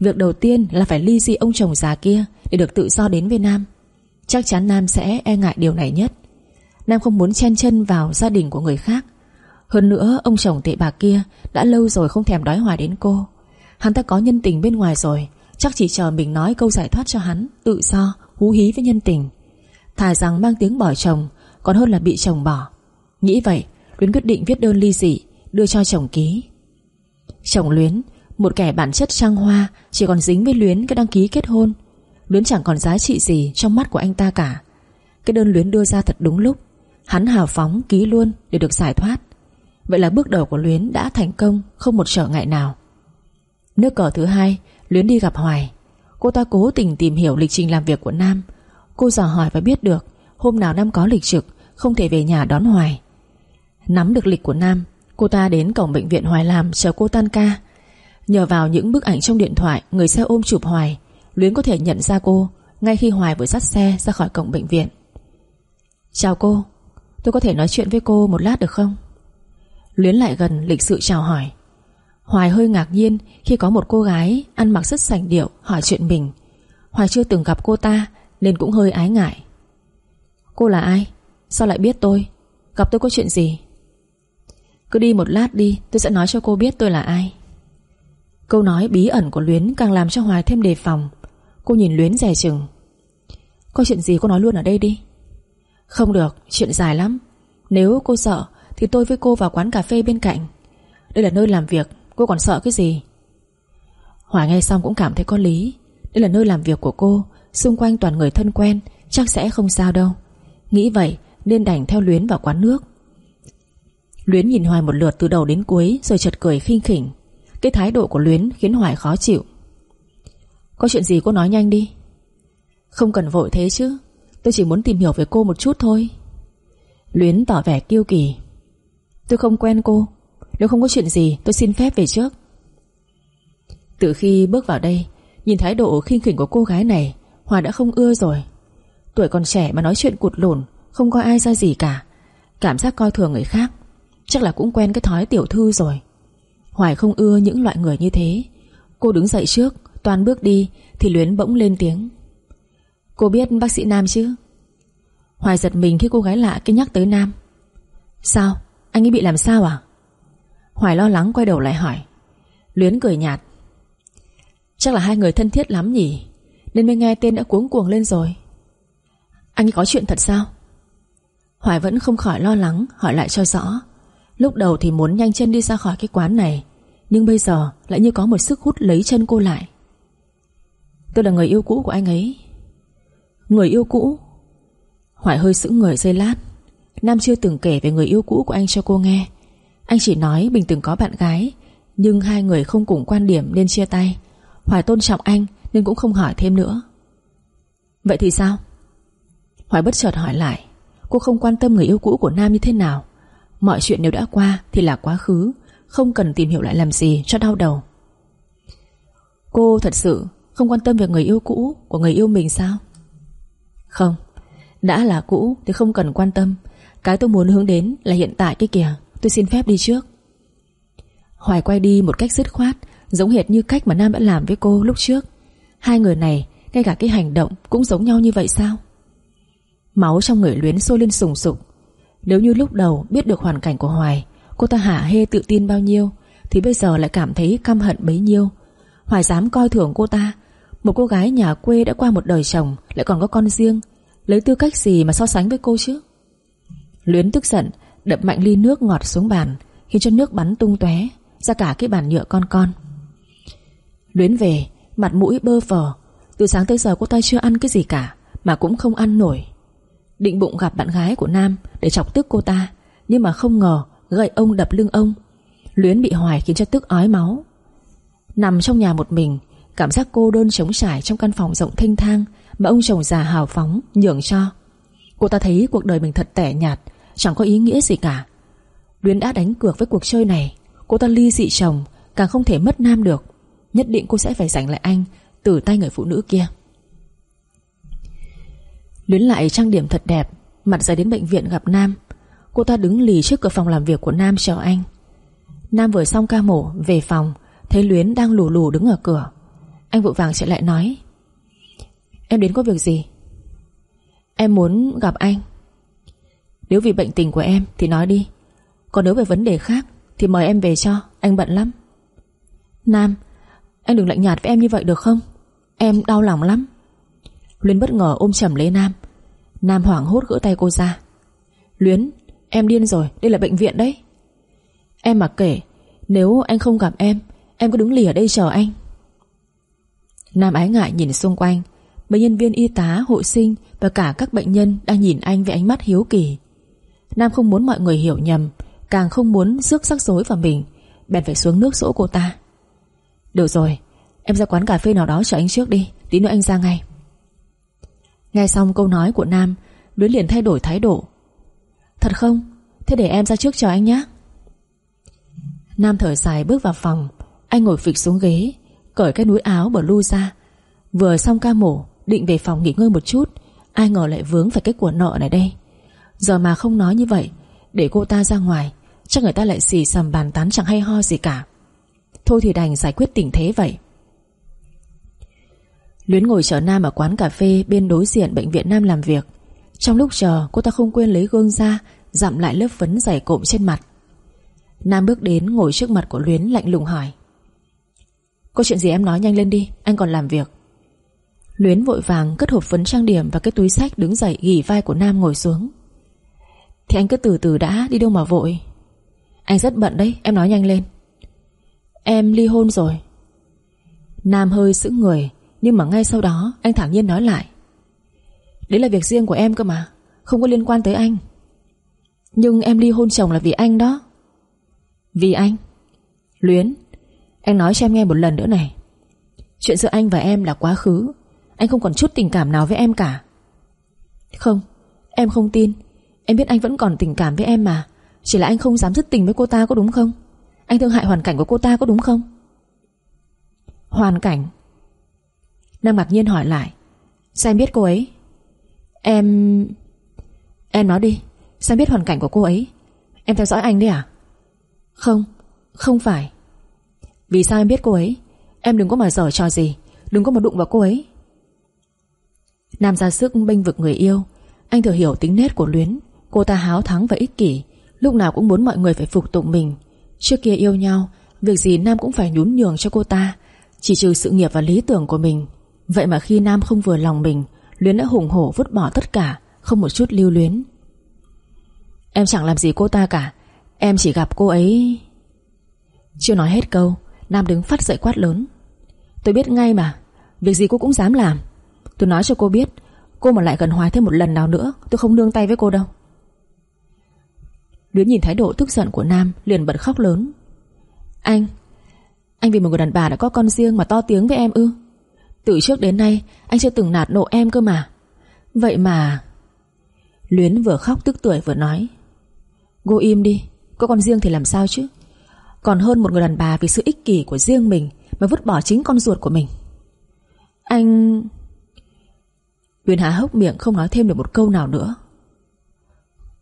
Việc đầu tiên là phải ly dị ông chồng già kia Để được tự do đến với Nam. Chắc chắn Nam sẽ e ngại điều này nhất. Nam không muốn chen chân vào gia đình của người khác. Hơn nữa ông chồng tệ bạc kia Đã lâu rồi không thèm đói hoài đến cô. Hắn ta có nhân tình bên ngoài rồi Chắc chỉ chờ mình nói câu giải thoát cho hắn Tự do, hú hí với nhân tình. Thà rằng mang tiếng bỏ chồng Còn hơn là bị chồng bỏ. Nghĩ vậy Luyến quyết định viết đơn ly dị, Đưa cho chồng ký. Chồng Luyến, Một kẻ bản chất trăng hoa, Chỉ còn dính với Luyến cái đăng ký kết hôn. Luyến chẳng còn giá trị gì trong mắt của anh ta cả. Cái đơn Luyến đưa ra thật đúng lúc. Hắn hào phóng, ký luôn để được giải thoát. Vậy là bước đầu của Luyến đã thành công, Không một trở ngại nào. Nước cờ thứ hai, Luyến đi gặp Hoài. Cô ta cố tình tìm hiểu lịch trình làm việc của Nam. Cô dò hỏi và biết được, Hôm nào Nam có lịch trực, Không thể về nhà đón Hoài. Nắm được lịch của Nam. Cô ta đến cổng bệnh viện Hoài làm chờ cô tan ca. Nhờ vào những bức ảnh trong điện thoại, Người xe ôm chụp Hoài. Luyến có thể nhận ra cô Ngay khi Hoài vừa dắt xe ra khỏi cổng bệnh viện. Chào cô, Tôi có thể nói chuyện với cô một lát được không? Luyến lại gần lịch sự chào hỏi. Hoài hơi ngạc nhiên Khi có một cô gái ăn mặc rất sành điệu Hỏi chuyện mình. Hoài chưa từng gặp cô ta Nên cũng hơi ái ngại. Cô là ai? Sao lại biết tôi? Gặp tôi có chuyện gì? Cứ đi một lát đi Tôi sẽ nói cho cô biết tôi là ai. Câu nói bí ẩn của Luyến Càng làm cho Hoài thêm đề phòng. Cô nhìn Luyến rè chừng. Có chuyện gì cô nói luôn ở đây đi? Không được, chuyện dài lắm. Nếu cô sợ Thì tôi với cô vào quán cà phê bên cạnh. Đây là nơi làm việc Cô còn sợ cái gì? Hoài nghe xong cũng cảm thấy có lý. Đây là nơi làm việc của cô Xung quanh toàn người thân quen Chắc sẽ không sao đâu. Nghĩ vậy nên đành theo Luyến vào quán nước. Luyến nhìn Hoài một lượt từ đầu đến cuối Rồi chợt cười khinh khỉnh. Cái thái độ của Luyến khiến Hoài khó chịu. Có chuyện gì cô nói nhanh đi. Không cần vội thế chứ Tôi chỉ muốn tìm hiểu về cô một chút thôi. Luyến tỏ vẻ kiêu kỳ. Tôi không quen cô Nếu không có chuyện gì tôi xin phép về trước. Từ khi bước vào đây Nhìn thái độ khinh khỉnh của cô gái này Hoài đã không ưa rồi. Tuổi còn trẻ mà nói chuyện cụt lủn, Không coi ai ra gì cả. Cảm giác coi thường người khác. Chắc là cũng quen cái thói tiểu thư rồi. Hoài không ưa những loại người như thế. Cô đứng dậy trước, Toàn bước đi, Thì Luyến bỗng lên tiếng. Cô biết bác sĩ Nam chứ? Hoài giật mình khi cô gái lạ kia nhắc tới Nam. Sao? Anh ấy bị làm sao à? Hoài lo lắng quay đầu lại hỏi. Luyến cười nhạt. Chắc là hai người thân thiết lắm nhỉ? Nên mới nghe tên đã cuống cuồng lên rồi. Anh ấy có chuyện thật sao? Hoài vẫn không khỏi lo lắng, Hỏi lại cho rõ. Lúc đầu thì muốn nhanh chân đi ra khỏi cái quán này, Nhưng bây giờ lại như có một sức hút lấy chân cô lại. Tôi là người yêu cũ của anh ấy. Người yêu cũ? Hoài hơi sững người dây lát. Nam chưa từng kể về người yêu cũ của anh cho cô nghe. Anh chỉ nói bình từng có bạn gái, Nhưng hai người không cùng quan điểm nên chia tay. Hoài tôn trọng anh Nên cũng không hỏi thêm nữa. Vậy thì sao? Hoài bất chợt hỏi lại, Cô không quan tâm người yêu cũ của Nam như thế nào? Mọi chuyện nếu đã qua thì là quá khứ, Không cần tìm hiểu lại làm gì cho đau đầu. Cô thật sự không quan tâm về người yêu cũ Của người yêu mình sao? Không, Đã là cũ thì không cần quan tâm. Cái tôi muốn hướng đến là hiện tại cái kìa, Tôi xin phép đi trước. Hoài quay đi một cách dứt khoát, Giống hệt như cách mà Nam đã làm với cô lúc trước. Hai người này, Ngay cả cái hành động cũng giống nhau như vậy sao? Máu trong người luyến sôi lên sùng sục nếu như lúc đầu biết được hoàn cảnh của Hoài, Cô ta hả hê tự tin bao nhiêu, Thì bây giờ lại cảm thấy căm hận bấy nhiêu. Hoài dám coi thường cô ta. Một cô gái nhà quê đã qua một đời chồng, Lại còn có con riêng. Lấy tư cách gì mà so sánh với cô chứ? Luyến tức giận, Đập mạnh ly nước ngọt xuống bàn, Khiến cho nước bắn tung tóe, Ra cả cái bàn nhựa con con. Luyến về, Mặt mũi bơ phờ. Từ sáng tới giờ cô ta chưa ăn cái gì cả, Mà cũng không ăn nổi. Định bụng gặp bạn gái của Nam Để chọc tức cô ta, Nhưng mà không ngờ gậy ông đập lưng ông, Luyến bị hoài khiến cho tức ói máu. Nằm trong nhà một mình, Cảm giác cô đơn trống trải trong căn phòng rộng thênh thang Mà ông chồng già hào phóng, Nhường cho. Cô ta thấy cuộc đời mình thật tẻ nhạt, Chẳng có ý nghĩa gì cả. Luyến đã đánh cược với cuộc chơi này, Cô ta ly dị chồng, Càng không thể mất Nam được. Nhất định cô sẽ phải giành lại anh Từ tay người phụ nữ kia. Luyến lại trang điểm thật đẹp, Mặt ra đến bệnh viện gặp Nam. Cô ta đứng lì trước cửa phòng làm việc của Nam chờ anh. Nam vừa xong ca mổ, Về phòng, Thấy Luyến đang lù lù đứng ở cửa. Anh vội vàng chạy lại nói, Em đến có việc gì? Em muốn gặp anh. Nếu vì bệnh tình của em thì nói đi. Còn nếu về vấn đề khác Thì mời em về cho, Anh bận lắm. Nam, Anh đừng lạnh nhạt với em như vậy được không? Em đau lòng lắm. Luyến bất ngờ ôm chầm lấy Nam. Nam hoảng hốt gỡ tay cô ra. Luyến Em điên rồi Đây là bệnh viện đấy. Em mà kể Nếu anh không gặp em Em cứ đứng lì ở đây chờ anh. Nam ái ngại nhìn xung quanh. Mấy nhân viên y tá, hội sinh Và cả các bệnh nhân đang nhìn anh với ánh mắt hiếu kỳ. Nam không muốn mọi người hiểu nhầm Càng không muốn rước rắc rối vào mình Bèn phải xuống nước dỗ cô ta. Được rồi Em ra quán cà phê nào đó chờ anh trước đi Tí nữa anh ra ngay. Nghe xong câu nói của Nam, Luyến liền thay đổi thái độ. Thật không? Thế để em ra trước chờ anh nhé. Nam thở dài bước vào phòng. Anh ngồi phịch xuống ghế, Cởi cái núi áo bờ lưu ra. Vừa xong ca mổ, Định về phòng nghỉ ngơi một chút. Ai ngờ lại vướng phải cái của nợ này đây. Giờ mà không nói như vậy, Để cô ta ra ngoài, Chắc người ta lại xì xầm bàn tán chẳng hay ho gì cả. Thôi thì đành giải quyết tình thế vậy. Luyến ngồi chờ Nam ở quán cà phê Bên đối diện bệnh viện Nam làm việc. Trong lúc chờ, cô ta không quên lấy gương ra Dặm lại lớp phấn dày cộm trên mặt. Nam bước đến ngồi trước mặt của Luyến, lạnh lùng hỏi. Có chuyện gì em nói nhanh lên đi, Anh còn làm việc. Luyến vội vàng cất hộp phấn trang điểm Và cái túi sách đứng dậy gỉ vai của Nam ngồi xuống. Thì anh cứ từ từ đã, Đi đâu mà vội. Anh rất bận đấy, em nói nhanh lên. Em ly hôn rồi. Nam hơi sững người nhưng mà ngay sau đó, anh thẳng nhiên nói lại. Đấy là việc riêng của em cơ mà, Không có liên quan tới anh. Nhưng em ly hôn chồng là vì anh đó. Vì anh. Luyến, Anh nói cho em nghe một lần nữa này. Chuyện giữa anh và em là quá khứ. Anh không còn chút tình cảm nào với em cả. Không, Em không tin. Em biết anh vẫn còn tình cảm với em mà. Chỉ là anh không dám dứt tình với cô ta có đúng không? Anh thương hại hoàn cảnh của cô ta có đúng không? Hoàn cảnh? Nam ngạc nhiên hỏi lại. Sao em biết cô ấy? Em... Em nói đi. Sao em biết hoàn cảnh của cô ấy? Em theo dõi anh đấy à? Không, không phải. Vì sao em biết cô ấy? Em đừng có mà dở trò gì. Đừng có mà đụng vào cô ấy. Nam ra sức bênh vực người yêu. Anh thừa hiểu tính nết của Luyến. Cô ta háo thắng và ích kỷ. Lúc nào cũng muốn mọi người phải phục tụng mình. Trước kia yêu nhau Việc gì Nam cũng phải nhún nhường cho cô ta. Chỉ trừ sự nghiệp và lý tưởng của mình. Vậy mà khi Nam không vừa lòng mình, Luyến đã hùng hổ vứt bỏ tất cả, Không một chút lưu luyến. Em chẳng làm gì cô ta cả, Em chỉ gặp cô ấy. Chưa nói hết câu, Nam đứng phát dậy quát lớn. Tôi biết ngay mà, Việc gì cô cũng dám làm. Tôi nói cho cô biết, Cô mà lại gần Hoài thêm một lần nào nữa, Tôi không nương tay với cô đâu. Luyến nhìn thái độ tức giận của Nam, Liền bật khóc lớn. Anh Anh vì một người đàn bà đã có con riêng mà to tiếng với em ư? Từ trước đến nay, Anh chưa từng nạt nộ em cơ mà. Vậy mà Luyến vừa khóc tức tuổi vừa nói, Cô im đi, Có con riêng thì làm sao chứ? Còn hơn một người đàn bà vì sự ích kỷ của riêng mình Mà vứt bỏ chính con ruột của mình. Anh Luyến há hốc miệng không nói thêm được một câu nào nữa.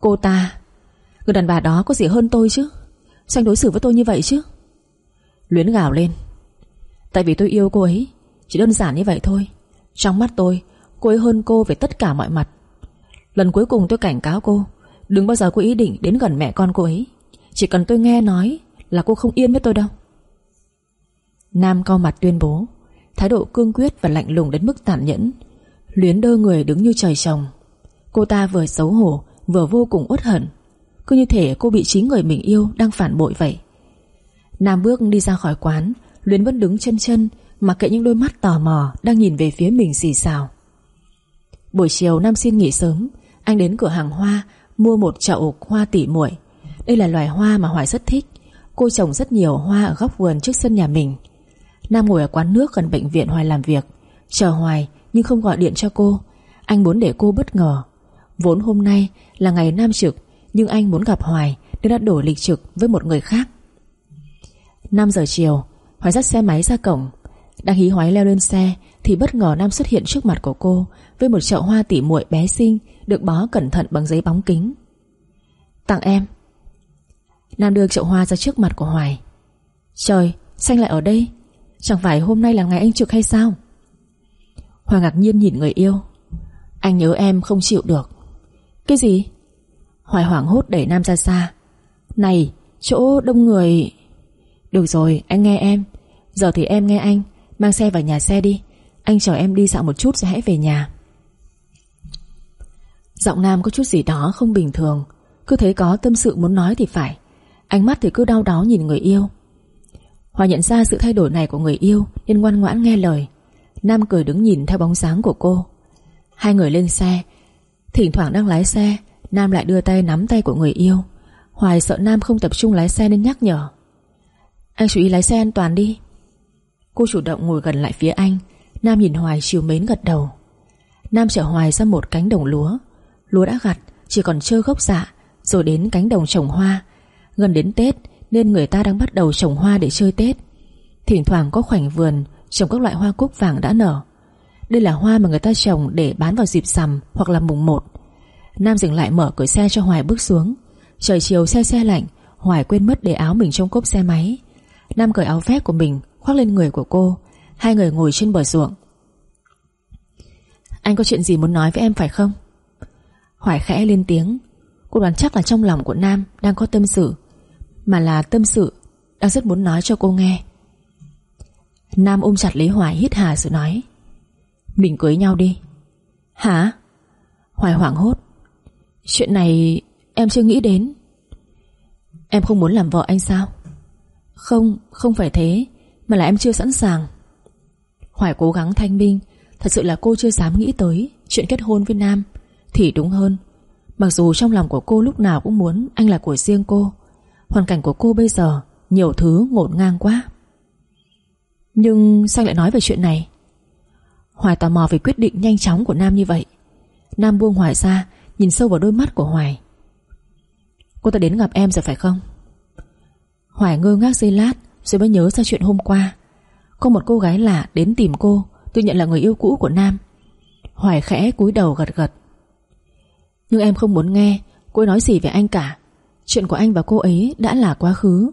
Cô ta, Người đàn bà đó có gì hơn tôi chứ? Sao anh đối xử với tôi như vậy chứ? Luyến gào lên, Tại vì tôi yêu cô ấy chỉ đơn giản như vậy thôi. Trong mắt tôi, Cô ấy hơn cô về tất cả mọi mặt. Lần cuối cùng tôi cảnh cáo cô, Đừng bao giờ có ý định đến gần mẹ con cô ấy. Chỉ cần tôi nghe nói Là cô không yên với tôi đâu. Nam cao mặt tuyên bố, Thái độ cương quyết và lạnh lùng đến mức tàn nhẫn, Luyến đơ người đứng như trời trồng. Cô ta vừa xấu hổ, Vừa vô cùng uất hận. Cứ như thể cô bị chính người mình yêu Đang phản bội vậy. Nam bước đi ra khỏi quán, Luyến vẫn đứng chân chân Mặc kệ những đôi mắt tò mò Đang nhìn về phía mình xì xào. Buổi chiều Nam xin nghỉ sớm, Anh đến cửa hàng hoa Mua một chậu hoa tỉ muội. Đây là loài hoa mà Hoài rất thích. Cô trồng rất nhiều hoa ở góc vườn trước sân nhà mình. Nam ngồi ở quán nước gần bệnh viện Hoài làm việc, Chờ Hoài nhưng không gọi điện cho cô. Anh muốn để cô bất ngờ. Vốn hôm nay là ngày Nam trực, Nhưng anh muốn gặp Hoài Nên đã đổi lịch trực với một người khác. 5 giờ chiều, Hoài dắt xe máy ra cổng. Đang hí hoái leo lên xe Thì bất ngờ Nam xuất hiện trước mặt của cô Với một chậu hoa tỉ muội bé xinh Được bó cẩn thận bằng giấy bóng kính. Tặng em. Nam đưa chậu hoa ra trước mặt của Hoài. Trời, xanh lại ở đây. Chẳng phải hôm nay là ngày anh trực hay sao? Hoài ngạc nhiên nhìn người yêu. Anh nhớ em không chịu được. Cái gì? Hoài hoảng hốt đẩy Nam ra xa. Này chỗ đông người Được rồi anh nghe em. Giờ thì em nghe anh. Mang xe vào nhà xe đi. Anh chờ em đi dạo một chút rồi hãy về nhà. Giọng Nam có chút gì đó không bình thường. Cứ thấy có tâm sự muốn nói thì phải. Ánh mắt thì cứ đau đáu nhìn người yêu. Hòa nhận ra sự thay đổi này của người yêu Nên ngoan ngoãn nghe lời. Nam cười đứng nhìn theo bóng dáng của cô. Hai người lên xe. Thỉnh thoảng đang lái xe, Nam lại đưa tay nắm tay của người yêu. Hoài sợ Nam không tập trung lái xe nên nhắc nhở. Anh chú ý lái xe an toàn đi. Cô chủ động ngồi gần lại phía anh. Nam nhìn Hoài chiều mến gật đầu. Nam chở Hoài ra một cánh đồng lúa. Lúa đã gặt, Chỉ còn trơ gốc dạ Rồi đến cánh đồng trồng hoa. Gần đến Tết, Nên người ta đang bắt đầu trồng hoa để chơi Tết. Thỉnh thoảng có khoảnh vườn, Trồng các loại hoa cúc vàng đã nở. Đây là hoa mà người ta trồng để bán vào dịp sầm Hoặc là mùng 1 Nam dừng lại mở cửa xe cho Hoài bước xuống. Trời chiều xe xe lạnh, Hoài quên mất để áo mình trong cốp xe máy. Nam cởi áo vest của mình Khoác lên người của cô. Hai người ngồi trên bờ ruộng. Anh có chuyện gì muốn nói với em phải không? Hoài khẽ lên tiếng. Cô đoán chắc là trong lòng của Nam Đang có tâm sự Mà là tâm sự Đang rất muốn nói cho cô nghe. Nam ôm chặt lấy Hoài hít hà rồi nói Mình cưới nhau đi. Hả? Hoài hoảng hốt. Chuyện này em chưa nghĩ đến. Em không muốn làm vợ anh sao? Không, không phải thế. Mà là em chưa sẵn sàng. Hoài cố gắng thanh minh, Thật sự là cô chưa dám nghĩ tới Chuyện kết hôn với Nam. Thì đúng hơn, Mặc dù trong lòng của cô lúc nào cũng muốn Anh là của riêng cô, Hoàn cảnh của cô bây giờ Nhiều thứ ngổn ngang quá. Nhưng sao lại nói về chuyện này? Hoài tò mò về quyết định nhanh chóng của Nam như vậy. Nam buông Hoài ra, Nhìn sâu vào đôi mắt của Hoài. Cô ta đến gặp em rồi phải không? Hoài ngơ ngác giây lát rồi mới nhớ ra chuyện hôm qua. Có một cô gái lạ đến tìm cô, Tôi nhận là người yêu cũ của Nam. Hoài khẽ cúi đầu gật gật. Nhưng em không muốn nghe, Cô ấy nói gì về anh cả. Chuyện của anh và cô ấy đã là quá khứ.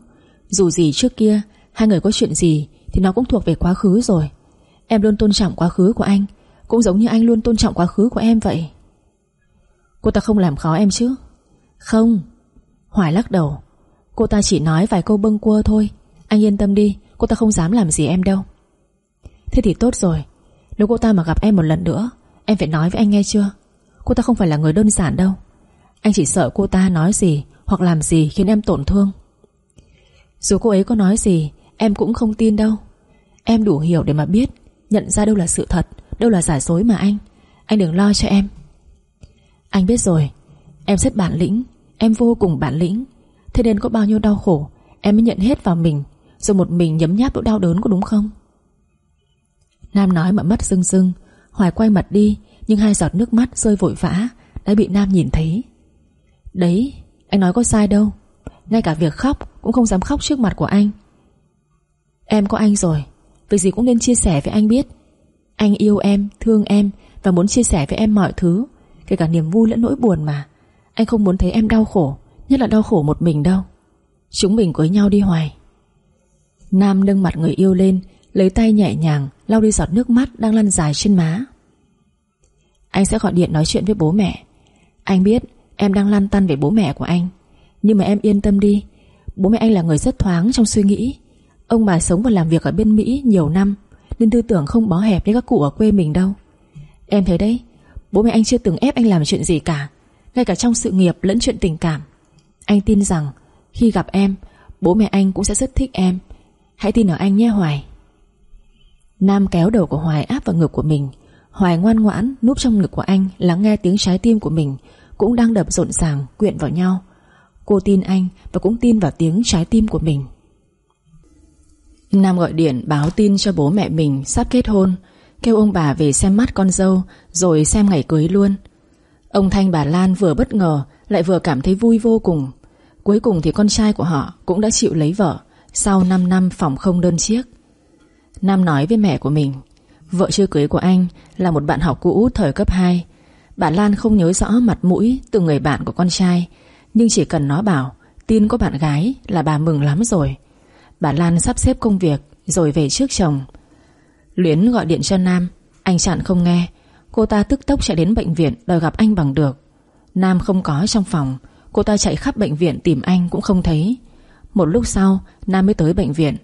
Dù gì trước kia, Hai người có chuyện gì Thì nó cũng thuộc về quá khứ rồi. Em luôn tôn trọng quá khứ của anh, Cũng giống như anh luôn tôn trọng quá khứ của em vậy. Cô ta không làm khó em chứ? Không. Hoài lắc đầu. Cô ta chỉ nói vài câu bâng quơ thôi. Anh yên tâm đi, Cô ta không dám làm gì em đâu. Thế thì tốt rồi. Nếu cô ta mà gặp em một lần nữa, Em phải nói với anh nghe chưa? Cô ta không phải là người đơn giản đâu. Anh chỉ sợ cô ta nói gì Hoặc làm gì khiến em tổn thương. Dù cô ấy có nói gì, Em cũng không tin đâu. Em đủ hiểu để mà biết, Nhận ra đâu là sự thật, Đâu là giả dối mà anh. Anh đừng lo cho em. Anh biết rồi, Em rất bản lĩnh, Em vô cùng bản lĩnh. Thế nên có bao nhiêu đau khổ, Em mới nhận hết vào mình. Rồi một mình nhấm nháp nỗi đau đớn có đúng không? Nam nói mà mắt rưng rưng Hoài quay mặt đi Nhưng hai giọt nước mắt rơi vội vã Đã bị Nam nhìn thấy. Đấy anh nói có sai đâu. Ngay cả việc khóc cũng không dám khóc trước mặt của anh. Em có anh rồi Việc gì cũng nên chia sẻ với anh biết. Anh yêu em, thương em Và muốn chia sẻ với em mọi thứ Kể cả niềm vui lẫn nỗi buồn mà. Anh không muốn thấy em đau khổ Nhất là đau khổ một mình đâu. Chúng mình cưới nhau đi hoài. Nam nâng mặt người yêu lên, Lấy tay nhẹ nhàng, lau đi giọt nước mắt đang lăn dài trên má. Anh sẽ gọi điện nói chuyện với bố mẹ. Anh biết em đang lăn tăn về bố mẹ của anh, Nhưng mà em yên tâm đi. Bố mẹ anh là người rất thoáng trong suy nghĩ. Ông bà sống và làm việc ở bên Mỹ nhiều năm, Nên tư tưởng không bó hẹp như các cụ ở quê mình đâu. Em thấy đấy, Bố mẹ anh chưa từng ép anh làm chuyện gì cả, Ngay cả trong sự nghiệp lẫn chuyện tình cảm. Anh tin rằng Khi gặp em, Bố mẹ anh cũng sẽ rất thích em. Hãy tin ở anh nhé, Hoài. Nam kéo đầu của Hoài áp vào ngực của mình. Hoài ngoan ngoãn núp trong ngực của anh, Lắng nghe tiếng trái tim của mình, Cũng đang đập rộn ràng, quyện vào nhau. Cô tin anh và cũng tin vào tiếng trái tim của mình. Nam gọi điện báo tin cho bố mẹ mình sắp kết hôn, Kêu ông bà về xem mắt con dâu, Rồi xem ngày cưới luôn. Ông Thanh bà Lan vừa bất ngờ, Lại vừa cảm thấy vui vô cùng. Cuối cùng thì con trai của họ cũng đã chịu lấy vợ. Sau 5 năm phòng không đơn chiếc, Nam nói với mẹ của mình, Vợ chưa cưới của anh là một bạn học cũ thời cấp 2 Bà Lan không nhớ rõ mặt mũi từ người bạn của con trai, Nhưng chỉ cần nó bảo, Tin có bạn gái là bà mừng lắm rồi. Bà Lan sắp xếp công việc Rồi về trước chồng. Luyến gọi điện cho Nam, Anh chặn không nghe. Cô ta tức tốc chạy đến bệnh viện đòi gặp anh bằng được. Nam không có trong phòng, Cô ta chạy khắp bệnh viện tìm anh cũng không thấy. Một lúc sau, Nam mới tới bệnh viện.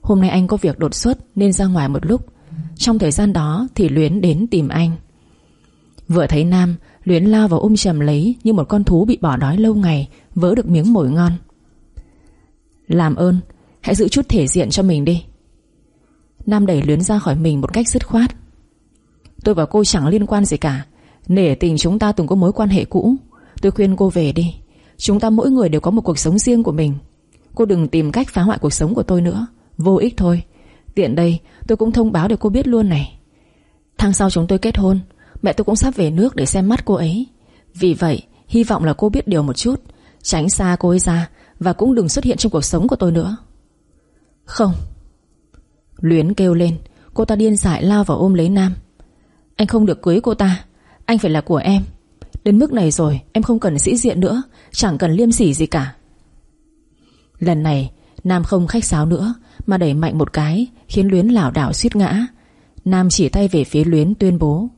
Hôm nay anh có việc đột xuất Nên ra ngoài một lúc. Trong thời gian đó thì Luyến đến tìm anh. Vừa thấy Nam, Luyến lao vào ôm chầm lấy Như một con thú bị bỏ đói lâu ngày, Vỡ được miếng mồi ngon. Làm ơn, Hãy giữ chút thể diện cho mình đi. Nam đẩy Luyến ra khỏi mình một cách dứt khoát. Tôi và cô chẳng liên quan gì cả. Nể tình chúng ta từng có mối quan hệ cũ. Tôi khuyên cô về đi. Chúng ta mỗi người đều có một cuộc sống riêng của mình. Cô đừng tìm cách phá hoại cuộc sống của tôi nữa. Vô ích thôi. Tiện đây, tôi cũng thông báo để cô biết luôn này. Tháng sau chúng tôi kết hôn, Mẹ tôi cũng sắp về nước để xem mắt cô ấy. Vì vậy, hy vọng là cô biết điều một chút, Tránh xa cô ấy ra Và cũng đừng xuất hiện trong cuộc sống của tôi nữa. Không. Luyến kêu lên, Cô ta điên dại lao vào ôm lấy Nam. Anh không được cưới cô ta, Anh phải là của em. Đến mức này rồi, em không cần sĩ diện nữa, Chẳng cần liêm sỉ gì cả. Lần này, Nam không khách sáo nữa, Mà đẩy mạnh một cái, Khiến Luyến lảo đảo suýt ngã. Nam chỉ tay về phía Luyến tuyên bố,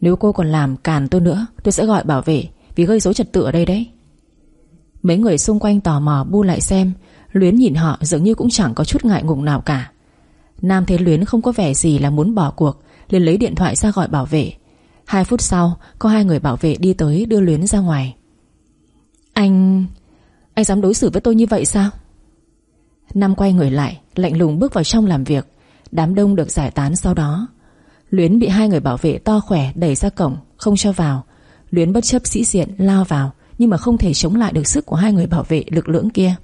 Nếu cô còn làm càn tôi nữa, Tôi sẽ gọi bảo vệ, Vì gây dối trật tự ở đây đấy. Mấy người xung quanh tò mò bu lại xem, Luyến nhìn họ dường như cũng chẳng có chút ngại ngùng nào cả. Nam thấy Luyến không có vẻ gì là muốn bỏ cuộc, liền lấy điện thoại ra gọi bảo vệ. Hai phút sau, Có hai người bảo vệ đi tới đưa Luyến ra ngoài. Anh... Anh dám đối xử với tôi như vậy sao? Nam quay người lại, Lạnh lùng bước vào trong làm việc. Đám đông được giải tán sau đó. Luyến bị hai người bảo vệ to khỏe đẩy ra cổng, Không cho vào. Luyến bất chấp sĩ diện lao vào, Nhưng mà không thể chống lại được sức của hai người bảo vệ lực lưỡng kia.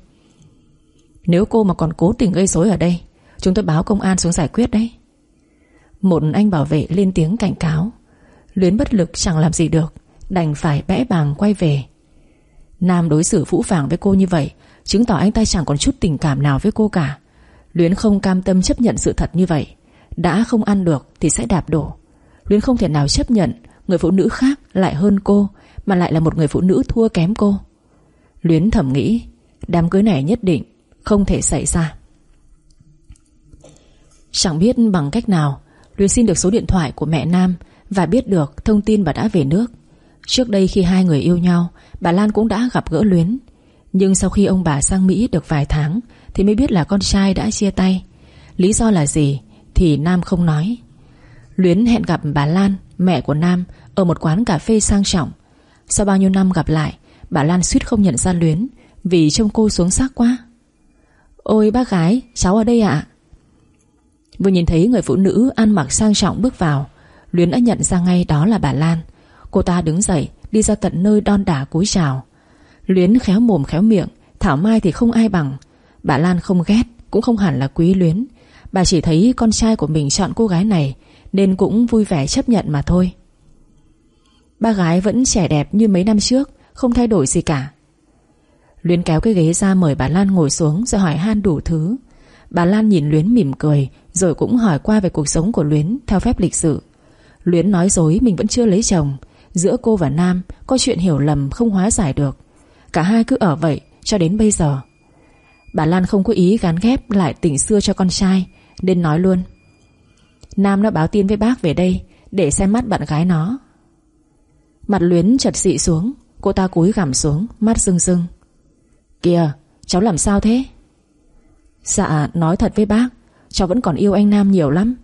Nếu cô mà còn cố tình gây rối ở đây, Chúng tôi báo công an xuống giải quyết đấy. Một anh bảo vệ lên tiếng cảnh cáo. Luyến bất lực chẳng làm gì được, Đành phải bẽ bàng quay về. Nam đối xử phũ phàng với cô như vậy, Chứng tỏ anh ta chẳng còn chút tình cảm nào với cô cả. Luyến không cam tâm chấp nhận sự thật như vậy, Đã không ăn được thì sẽ đạp đổ. Luyến không thể nào chấp nhận Người phụ nữ khác lại hơn cô, Mà lại là một người phụ nữ thua kém cô. Luyến thầm nghĩ, Đám cưới này nhất định không thể xảy ra. Chẳng biết bằng cách nào, Luyến xin được số điện thoại của mẹ Nam Và biết được thông tin bà đã về nước. Trước đây khi hai người yêu nhau, Bà Lan cũng đã gặp gỡ Luyến. Nhưng sau khi ông bà sang Mỹ được vài tháng, Thì mới biết là con trai đã chia tay. Lý do là gì Thì Nam không nói. Luyến hẹn gặp bà Lan, Mẹ của Nam, Ở một quán cà phê sang trọng. Sau bao nhiêu năm gặp lại, Bà Lan suýt không nhận ra Luyến Vì trông cô xuống sắc quá. Ôi, bác gái, cháu ở đây ạ. Vừa nhìn thấy người phụ nữ ăn mặc sang trọng bước vào, Luyến đã nhận ra ngay đó là bà Lan. Cô ta đứng dậy, Đi ra tận nơi đon đả cúi chào. Luyến khéo mồm khéo miệng, Thảo Mai thì không ai bằng. Bà Lan không ghét, Cũng không hẳn là quý Luyến. Bà chỉ thấy con trai của mình chọn cô gái này, Nên cũng vui vẻ chấp nhận mà thôi. Ba gái vẫn trẻ đẹp như mấy năm trước, Không thay đổi gì cả. Luyến kéo cái ghế ra mời bà Lan ngồi xuống, Rồi hỏi han đủ thứ. Bà Lan nhìn Luyến mỉm cười, Rồi cũng hỏi qua về cuộc sống của Luyến Theo phép lịch sự. Luyến nói dối mình vẫn chưa lấy chồng Giữa cô và Nam có chuyện hiểu lầm không hóa giải được. Cả hai cứ ở vậy cho đến bây giờ. Bà Lan không có ý gán ghép lại tình xưa cho con trai, Nên nói luôn. Nam đã báo tin với bác về đây Để xem mắt bạn gái nó. Mặt Luyến chật dị xuống, Cô ta cúi gằm xuống, Mắt rưng rưng. Kìa, cháu làm sao thế? Dạ nói thật với bác, Cháu vẫn còn yêu anh Nam nhiều lắm,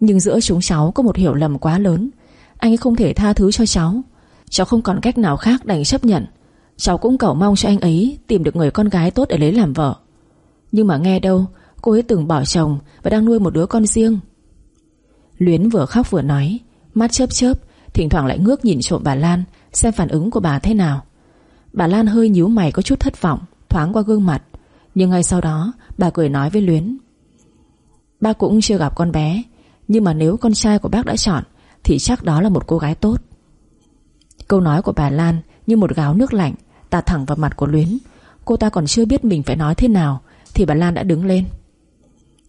Nhưng giữa chúng cháu có một hiểu lầm quá lớn. Anh ấy không thể tha thứ cho cháu. Cháu không còn cách nào khác đành chấp nhận. Cháu cũng cầu mong cho anh ấy Tìm được người con gái tốt để lấy làm vợ. Nhưng mà nghe đâu, Cô ấy từng bỏ chồng và đang nuôi một đứa con riêng. Luyến vừa khóc vừa nói, Mắt chớp chớp, Thỉnh thoảng lại ngước nhìn trộm bà Lan, Xem phản ứng của bà thế nào. Bà Lan hơi nhíu mày có chút thất vọng, Thoáng qua gương mặt. Nhưng ngay sau đó, bà cười nói với Luyến. Ba cũng chưa gặp con bé, Nhưng mà nếu con trai của bác đã chọn thì chắc đó là một cô gái tốt. Câu nói của bà Lan Như một gáo nước lạnh Tạt thẳng vào mặt của Luyến. Cô ta còn chưa biết mình phải nói thế nào Thì bà Lan đã đứng lên.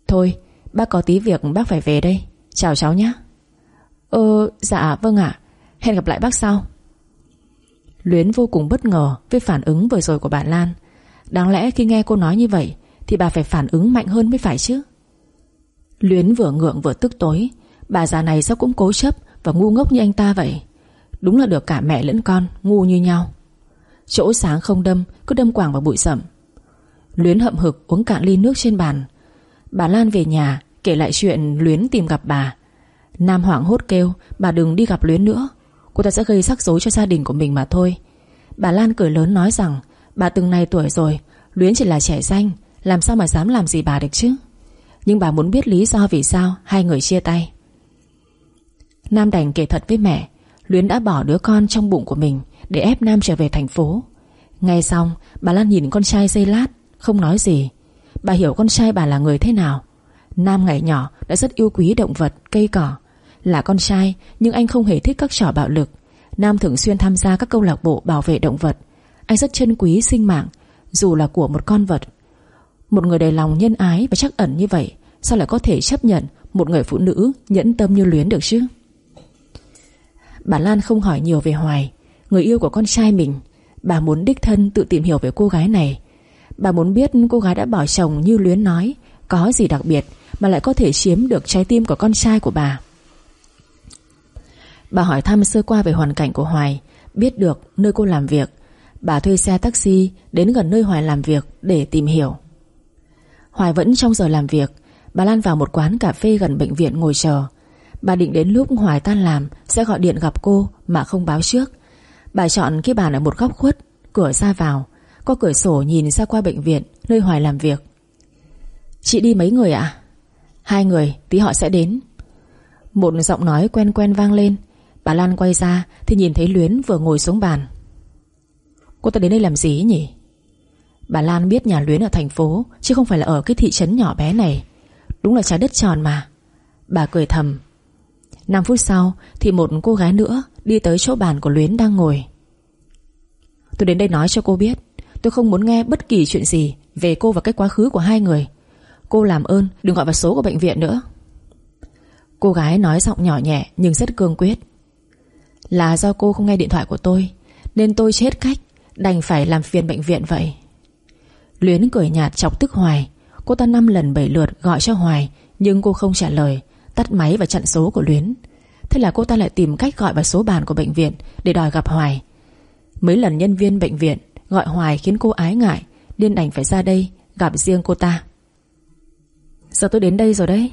Thôi, bác có tí việc bác phải về đây. Chào cháu nhé. Ờ dạ vâng ạ. Hẹn gặp lại bác sau. Luyến vô cùng bất ngờ Với phản ứng vừa rồi của bà Lan. Đáng lẽ khi nghe cô nói như vậy Thì bà phải phản ứng mạnh hơn mới phải chứ. Luyến vừa ngượng vừa tức tối Bà già này sao cũng cố chấp Và ngu ngốc như anh ta vậy? Đúng là được cả mẹ lẫn con ngu như nhau. Chỗ sáng không đâm, Cứ đâm quảng vào bụi rậm Luyến hậm hực uống cạn ly nước trên bàn. Bà Lan về nhà, Kể lại chuyện Luyến tìm gặp bà. Nam hoảng hốt kêu, Bà đừng đi gặp Luyến nữa. Cô ta sẽ gây rắc rối cho gia đình của mình mà thôi. Bà Lan cười lớn nói rằng, Bà từng này tuổi rồi, Luyến chỉ là trẻ danh, Làm sao mà dám làm gì bà được chứ? Nhưng bà muốn biết lý do vì sao Hai người chia tay. Nam đành kể thật với mẹ, Luyến đã bỏ đứa con trong bụng của mình Để ép Nam trở về thành phố. Ngay xong bà Lan nhìn con trai dây lát, Không nói gì. Bà hiểu con trai bà là người thế nào. Nam ngày nhỏ đã rất yêu quý động vật, Cây cỏ. Là con trai, nhưng anh không hề thích các trò bạo lực. Nam thường xuyên tham gia các câu lạc bộ bảo vệ động vật. Anh rất trân quý sinh mạng, Dù là của một con vật. Một người đầy lòng nhân ái và chắc ẩn như vậy, Sao lại có thể chấp nhận Một người phụ nữ nhẫn tâm như Luyến được chứ? Bà Lan không hỏi nhiều về Hoài. Người yêu của con trai mình. Bà muốn đích thân tự tìm hiểu về cô gái này. Bà muốn biết cô gái đã bỏ chồng như Luyến nói, Có gì đặc biệt Mà lại có thể chiếm được trái tim của con trai của bà. Bà hỏi thăm sơ qua về hoàn cảnh của Hoài, Biết được nơi cô làm việc. Bà thuê xe taxi Đến gần nơi Hoài làm việc để tìm hiểu. Hoài vẫn trong giờ làm việc. Bà Lan vào một quán cà phê gần bệnh viện ngồi chờ. Bà định đến lúc Hoài tan làm, Sẽ gọi điện gặp cô mà không báo trước. Bà chọn cái bàn ở một góc khuất, Cửa ra vào. Có cửa sổ nhìn ra qua bệnh viện, Nơi Hoài làm việc. Chị đi mấy người ạ? Hai người, tí họ sẽ đến. Một giọng nói quen quen vang lên. Bà Lan quay ra, Thì nhìn thấy Luyến vừa ngồi xuống bàn. Cô ta đến đây làm gì nhỉ? Bà Lan biết nhà Luyến ở thành phố, Chứ không phải là ở cái thị trấn nhỏ bé này. Đúng là trái đất tròn mà. Bà cười thầm. 5 phút sau, thì một cô gái nữa Đi tới chỗ bàn của Luyến đang ngồi. Tôi đến đây nói cho cô biết, Tôi không muốn nghe bất kỳ chuyện gì Về cô và cái quá khứ của hai người. Cô làm ơn đừng gọi vào số của bệnh viện nữa. Cô gái nói giọng nhỏ nhẹ Nhưng rất cương quyết. Là do cô không nghe điện thoại của tôi, Nên tôi chết cách, Đành phải làm phiền bệnh viện vậy. Luyến cười nhạt chọc tức Hoài. Cô ta năm lần bảy lượt gọi cho Hoài, Nhưng cô không trả lời. Tắt máy và chặn số của Luyến. Thế là cô ta lại tìm cách gọi vào số bàn của bệnh viện Để đòi gặp Hoài. Mấy lần nhân viên bệnh viện Gọi Hoài khiến cô ái ngại Nên đành phải ra đây gặp riêng cô ta. Giờ tôi đến đây rồi đấy?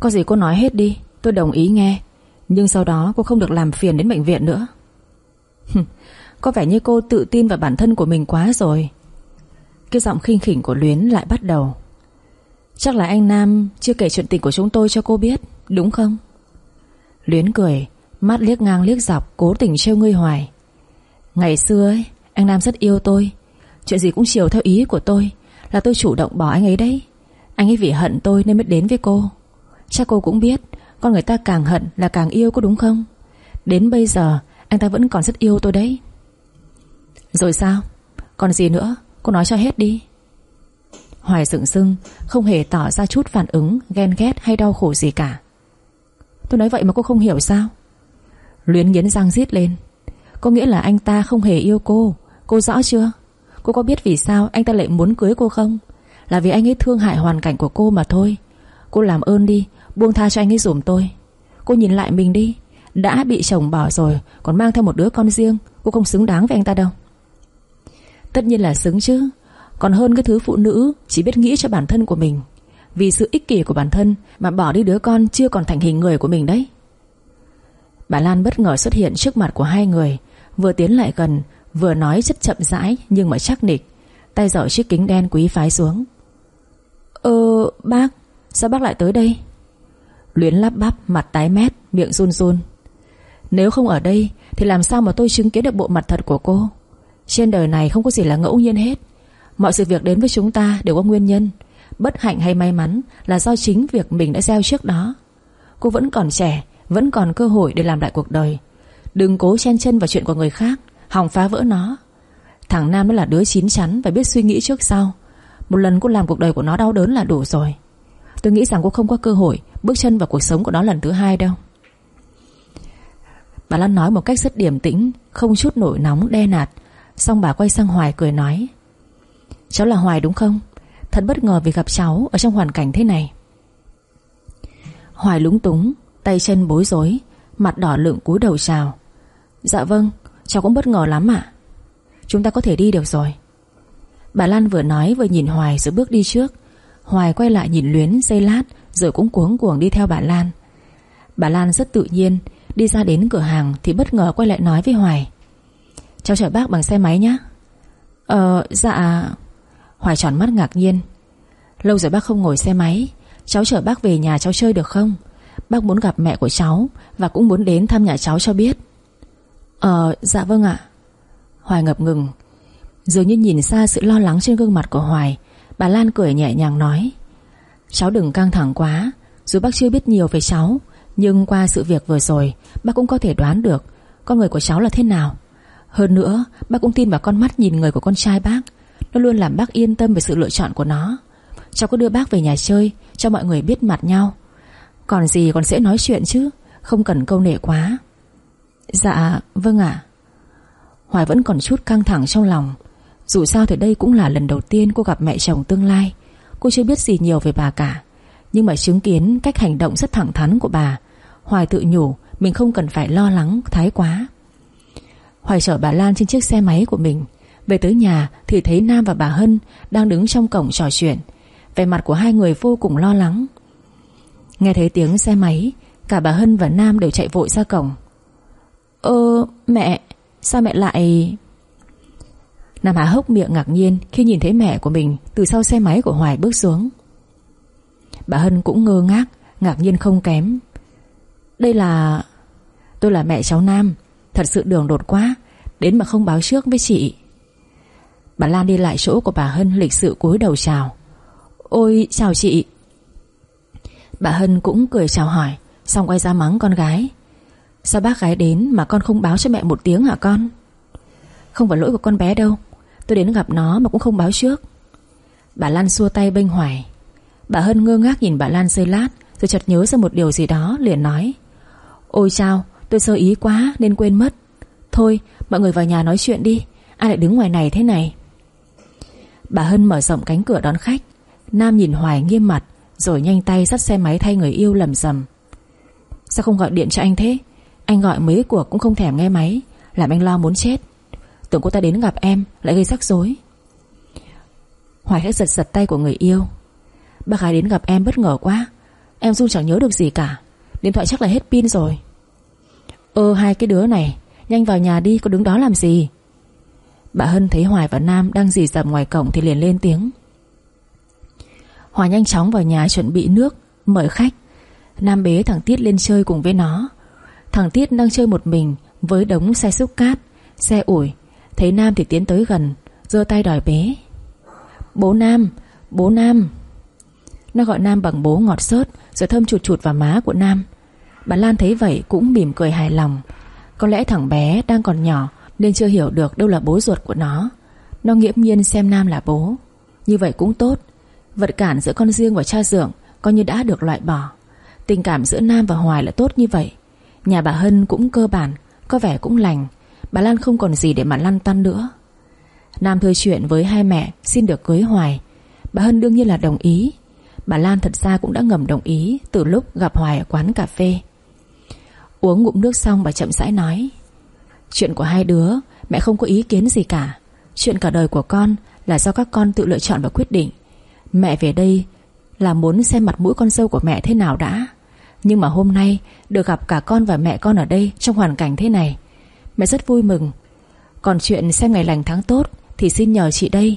Có gì cô nói hết đi, Tôi đồng ý nghe. Nhưng sau đó cô không được làm phiền đến bệnh viện nữa. Có vẻ như cô tự tin vào bản thân của mình quá rồi. Cái giọng khinh khỉnh của Luyến lại bắt đầu. Chắc là anh Nam chưa kể chuyện tình của chúng tôi cho cô biết. Đúng không? Luyến cười, Mắt liếc ngang liếc dọc, Cố tình trêu ngươi hoài. Ngày xưa ấy, Anh Nam rất yêu tôi. Chuyện gì cũng chiều theo ý của tôi, Là tôi chủ động bỏ anh ấy đấy. Anh ấy vì hận tôi nên mới đến với cô. Chắc cô cũng biết, Con người ta càng hận là càng yêu có đúng không? Đến bây giờ, Anh ta vẫn còn rất yêu tôi đấy. Rồi sao? Còn gì nữa? Cô nói cho hết đi. Hoài dựng sưng, Không hề tỏ ra chút phản ứng, Ghen ghét hay đau khổ gì cả. Tôi nói vậy mà cô không hiểu sao? Luyến nghiến răng rít lên. Có nghĩa là anh ta không hề yêu cô. Cô rõ chưa? Cô có biết vì sao anh ta lại muốn cưới cô không? Là vì anh ấy thương hại hoàn cảnh của cô mà thôi. Cô làm ơn đi, Buông tha cho anh ấy dùm tôi. Cô nhìn lại mình đi. Đã bị chồng bỏ rồi, Còn mang theo một đứa con riêng. Cô không xứng đáng với anh ta đâu. Tất nhiên là xứng chứ. Còn hơn cái thứ phụ nữ Chỉ biết nghĩ cho bản thân của mình vì sự ích kỷ của bản thân Mà bỏ đi đứa con chưa còn thành hình người của mình đấy. Bà Lan bất ngờ xuất hiện trước mặt của hai người Vừa tiến lại gần Vừa nói rất chậm rãi Nhưng mà chắc nịch Tay dở chiếc kính đen quý phái xuống. Ờ bác Sao bác lại tới đây? Luyến lắp bắp mặt tái mét Miệng run run. Nếu không ở đây Thì làm sao mà tôi chứng kiến được bộ mặt thật của cô? Trên đời này không có gì là ngẫu nhiên hết. Mọi sự việc đến với chúng ta đều có nguyên nhân Bất hạnh hay may mắn Là do chính việc mình đã gieo trước đó. Cô vẫn còn trẻ, Vẫn còn cơ hội để làm lại cuộc đời. Đừng cố chen chân vào chuyện của người khác, Hòng phá vỡ nó. Thằng Nam nó là đứa chín chắn Và biết suy nghĩ trước sau. Một lần cô làm cuộc đời của nó đau đớn là đủ rồi. Tôi nghĩ rằng cô không có cơ hội Bước chân vào cuộc sống của nó lần thứ hai đâu. Bà Lan nói một cách rất điềm tĩnh, Không chút nổi nóng, đe nạt. Xong bà quay sang Hoài cười nói, Cháu là Hoài đúng không? Thật bất ngờ vì gặp cháu Ở trong hoàn cảnh thế này. Hoài lúng túng, Tay chân bối rối, Mặt đỏ lượng cúi đầu chào. Dạ vâng Cháu cũng bất ngờ lắm ạ. Chúng ta có thể đi được rồi. Bà Lan vừa nói vừa nhìn Hoài rồi bước đi trước. Hoài quay lại nhìn Luyến giây lát, Rồi cũng cuống cuồng đi theo bà Lan. Bà Lan rất tự nhiên, Đi ra đến cửa hàng thì bất ngờ quay lại nói với Hoài. Cháu chở bác bằng xe máy nhé Ờ dạ Hoài tròn mắt ngạc nhiên. Lâu rồi bác không ngồi xe máy. Cháu chở bác về nhà cháu chơi được không? Bác muốn gặp mẹ của cháu Và cũng muốn đến thăm nhà cháu cho biết. Ờ dạ vâng ạ. Hoài ngập ngừng. Dường như nhìn xa sự lo lắng trên gương mặt của Hoài, Bà Lan cười nhẹ nhàng nói. Cháu đừng căng thẳng quá. Dù bác chưa biết nhiều về cháu, Nhưng qua sự việc vừa rồi, Bác cũng có thể đoán được Con người của cháu là thế nào. Hơn nữa, bác cũng tin vào con mắt nhìn người của con trai bác nó luôn làm bác yên tâm về sự lựa chọn của nó. Cháu có đưa bác về nhà chơi, Cho mọi người biết mặt nhau. Còn gì còn sẽ nói chuyện chứ, Không cần câu nệ quá. Dạ vâng ạ. Hoài vẫn còn chút căng thẳng trong lòng. Dù sao thì đây cũng là lần đầu tiên cô gặp mẹ chồng tương lai. Cô chưa biết gì nhiều về bà cả. Nhưng mà chứng kiến cách hành động rất thẳng thắn của bà, Hoài tự nhủ Mình không cần phải lo lắng, thái quá. Hoài chở bà Lan trên chiếc xe máy của mình về tới nhà thì thấy Nam và bà Hân Đang đứng trong cổng trò chuyện. Vẻ mặt của hai người vô cùng lo lắng. Nghe thấy tiếng xe máy, Cả bà Hân và Nam đều chạy vội ra cổng. Ơ, mẹ, Sao mẹ lại Nam Hà hốc miệng ngạc nhiên Khi nhìn thấy mẹ của mình Từ sau xe máy của Hoài bước xuống. Bà Hân cũng ngơ ngác, Ngạc nhiên không kém. Đây là Tôi là mẹ cháu Nam, Thật sự đường đột quá, Đến mà không báo trước với chị. Bà Lan đi lại chỗ của bà Hân lịch sự cúi đầu chào. Ôi, chào chị. Bà Hân cũng cười chào hỏi, Xong quay ra mắng con gái. Sao bác gái đến mà con không báo cho mẹ một tiếng hả con? Không phải lỗi của con bé đâu, Tôi đến gặp nó mà cũng không báo trước. Bà Lan xua tay bênh hoài. Bà Hân ngơ ngác nhìn bà Lan rơi lát, Rồi chợt nhớ ra một điều gì đó, liền nói. Ôi chao, Tôi sơ ý quá nên quên mất. Thôi, mọi người vào nhà nói chuyện đi, Ai lại đứng ngoài này thế này? Bà Hân mở rộng cánh cửa đón khách. Nam nhìn Hoài nghiêm mặt, Rồi nhanh tay dắt xe máy thay người yêu lầm rầm. Sao không gọi điện cho anh thế? Anh gọi mấy cuộc cũng không thèm nghe máy, Làm anh lo muốn chết. Tưởng cô ta đến gặp em lại gây rắc rối. Hoài khẽ giật giật tay của người yêu. Bà gái đến gặp em bất ngờ quá, Em run chẳng nhớ được gì cả, Điện thoại chắc là hết pin rồi. Ơ, hai cái đứa này, Nhanh vào nhà đi, có đứng đó làm gì? Bà Hân thấy Hoài và Nam đang dì dầm ngoài cổng Thì liền lên tiếng. Hoài nhanh chóng vào nhà chuẩn bị nước, Mời khách. Nam bế thằng Tiết lên chơi cùng với nó. Thằng Tiết đang chơi một mình Với đống xe xúc cát, Xe ủi. Thấy Nam thì tiến tới gần, giơ tay đòi bế. Bố Nam Bố Nam. Nó gọi Nam bằng bố ngọt xớt Rồi thơm chụt chụt vào má của Nam. Bà Lan thấy vậy cũng mỉm cười hài lòng. Có lẽ thằng bé đang còn nhỏ nên chưa hiểu được đâu là bố ruột của nó. Nó nghiễm nhiên xem Nam là bố. Như vậy cũng tốt. Vật cản giữa con riêng và cha dượng Coi như đã được loại bỏ. Tình cảm giữa Nam và Hoài là tốt như vậy. Nhà bà Hân cũng cơ bản, Có vẻ cũng lành. Bà Lan không còn gì để mà lăn tăn nữa. Nam thưa chuyện với hai mẹ, Xin được cưới Hoài. Bà Hân đương nhiên là đồng ý. Bà Lan thật ra cũng đã ngầm đồng ý Từ lúc gặp Hoài ở quán cà phê. Uống ngụm nước xong, bà chậm rãi nói Chuyện của hai đứa, Mẹ không có ý kiến gì cả. Chuyện cả đời của con là do các con tự lựa chọn và quyết định. Mẹ về đây Là muốn xem mặt mũi con dâu của mẹ thế nào đã. Nhưng mà hôm nay, Được gặp cả con và mẹ con ở đây Trong hoàn cảnh thế này, Mẹ rất vui mừng. Còn chuyện xem ngày lành tháng tốt Thì xin nhờ chị đây.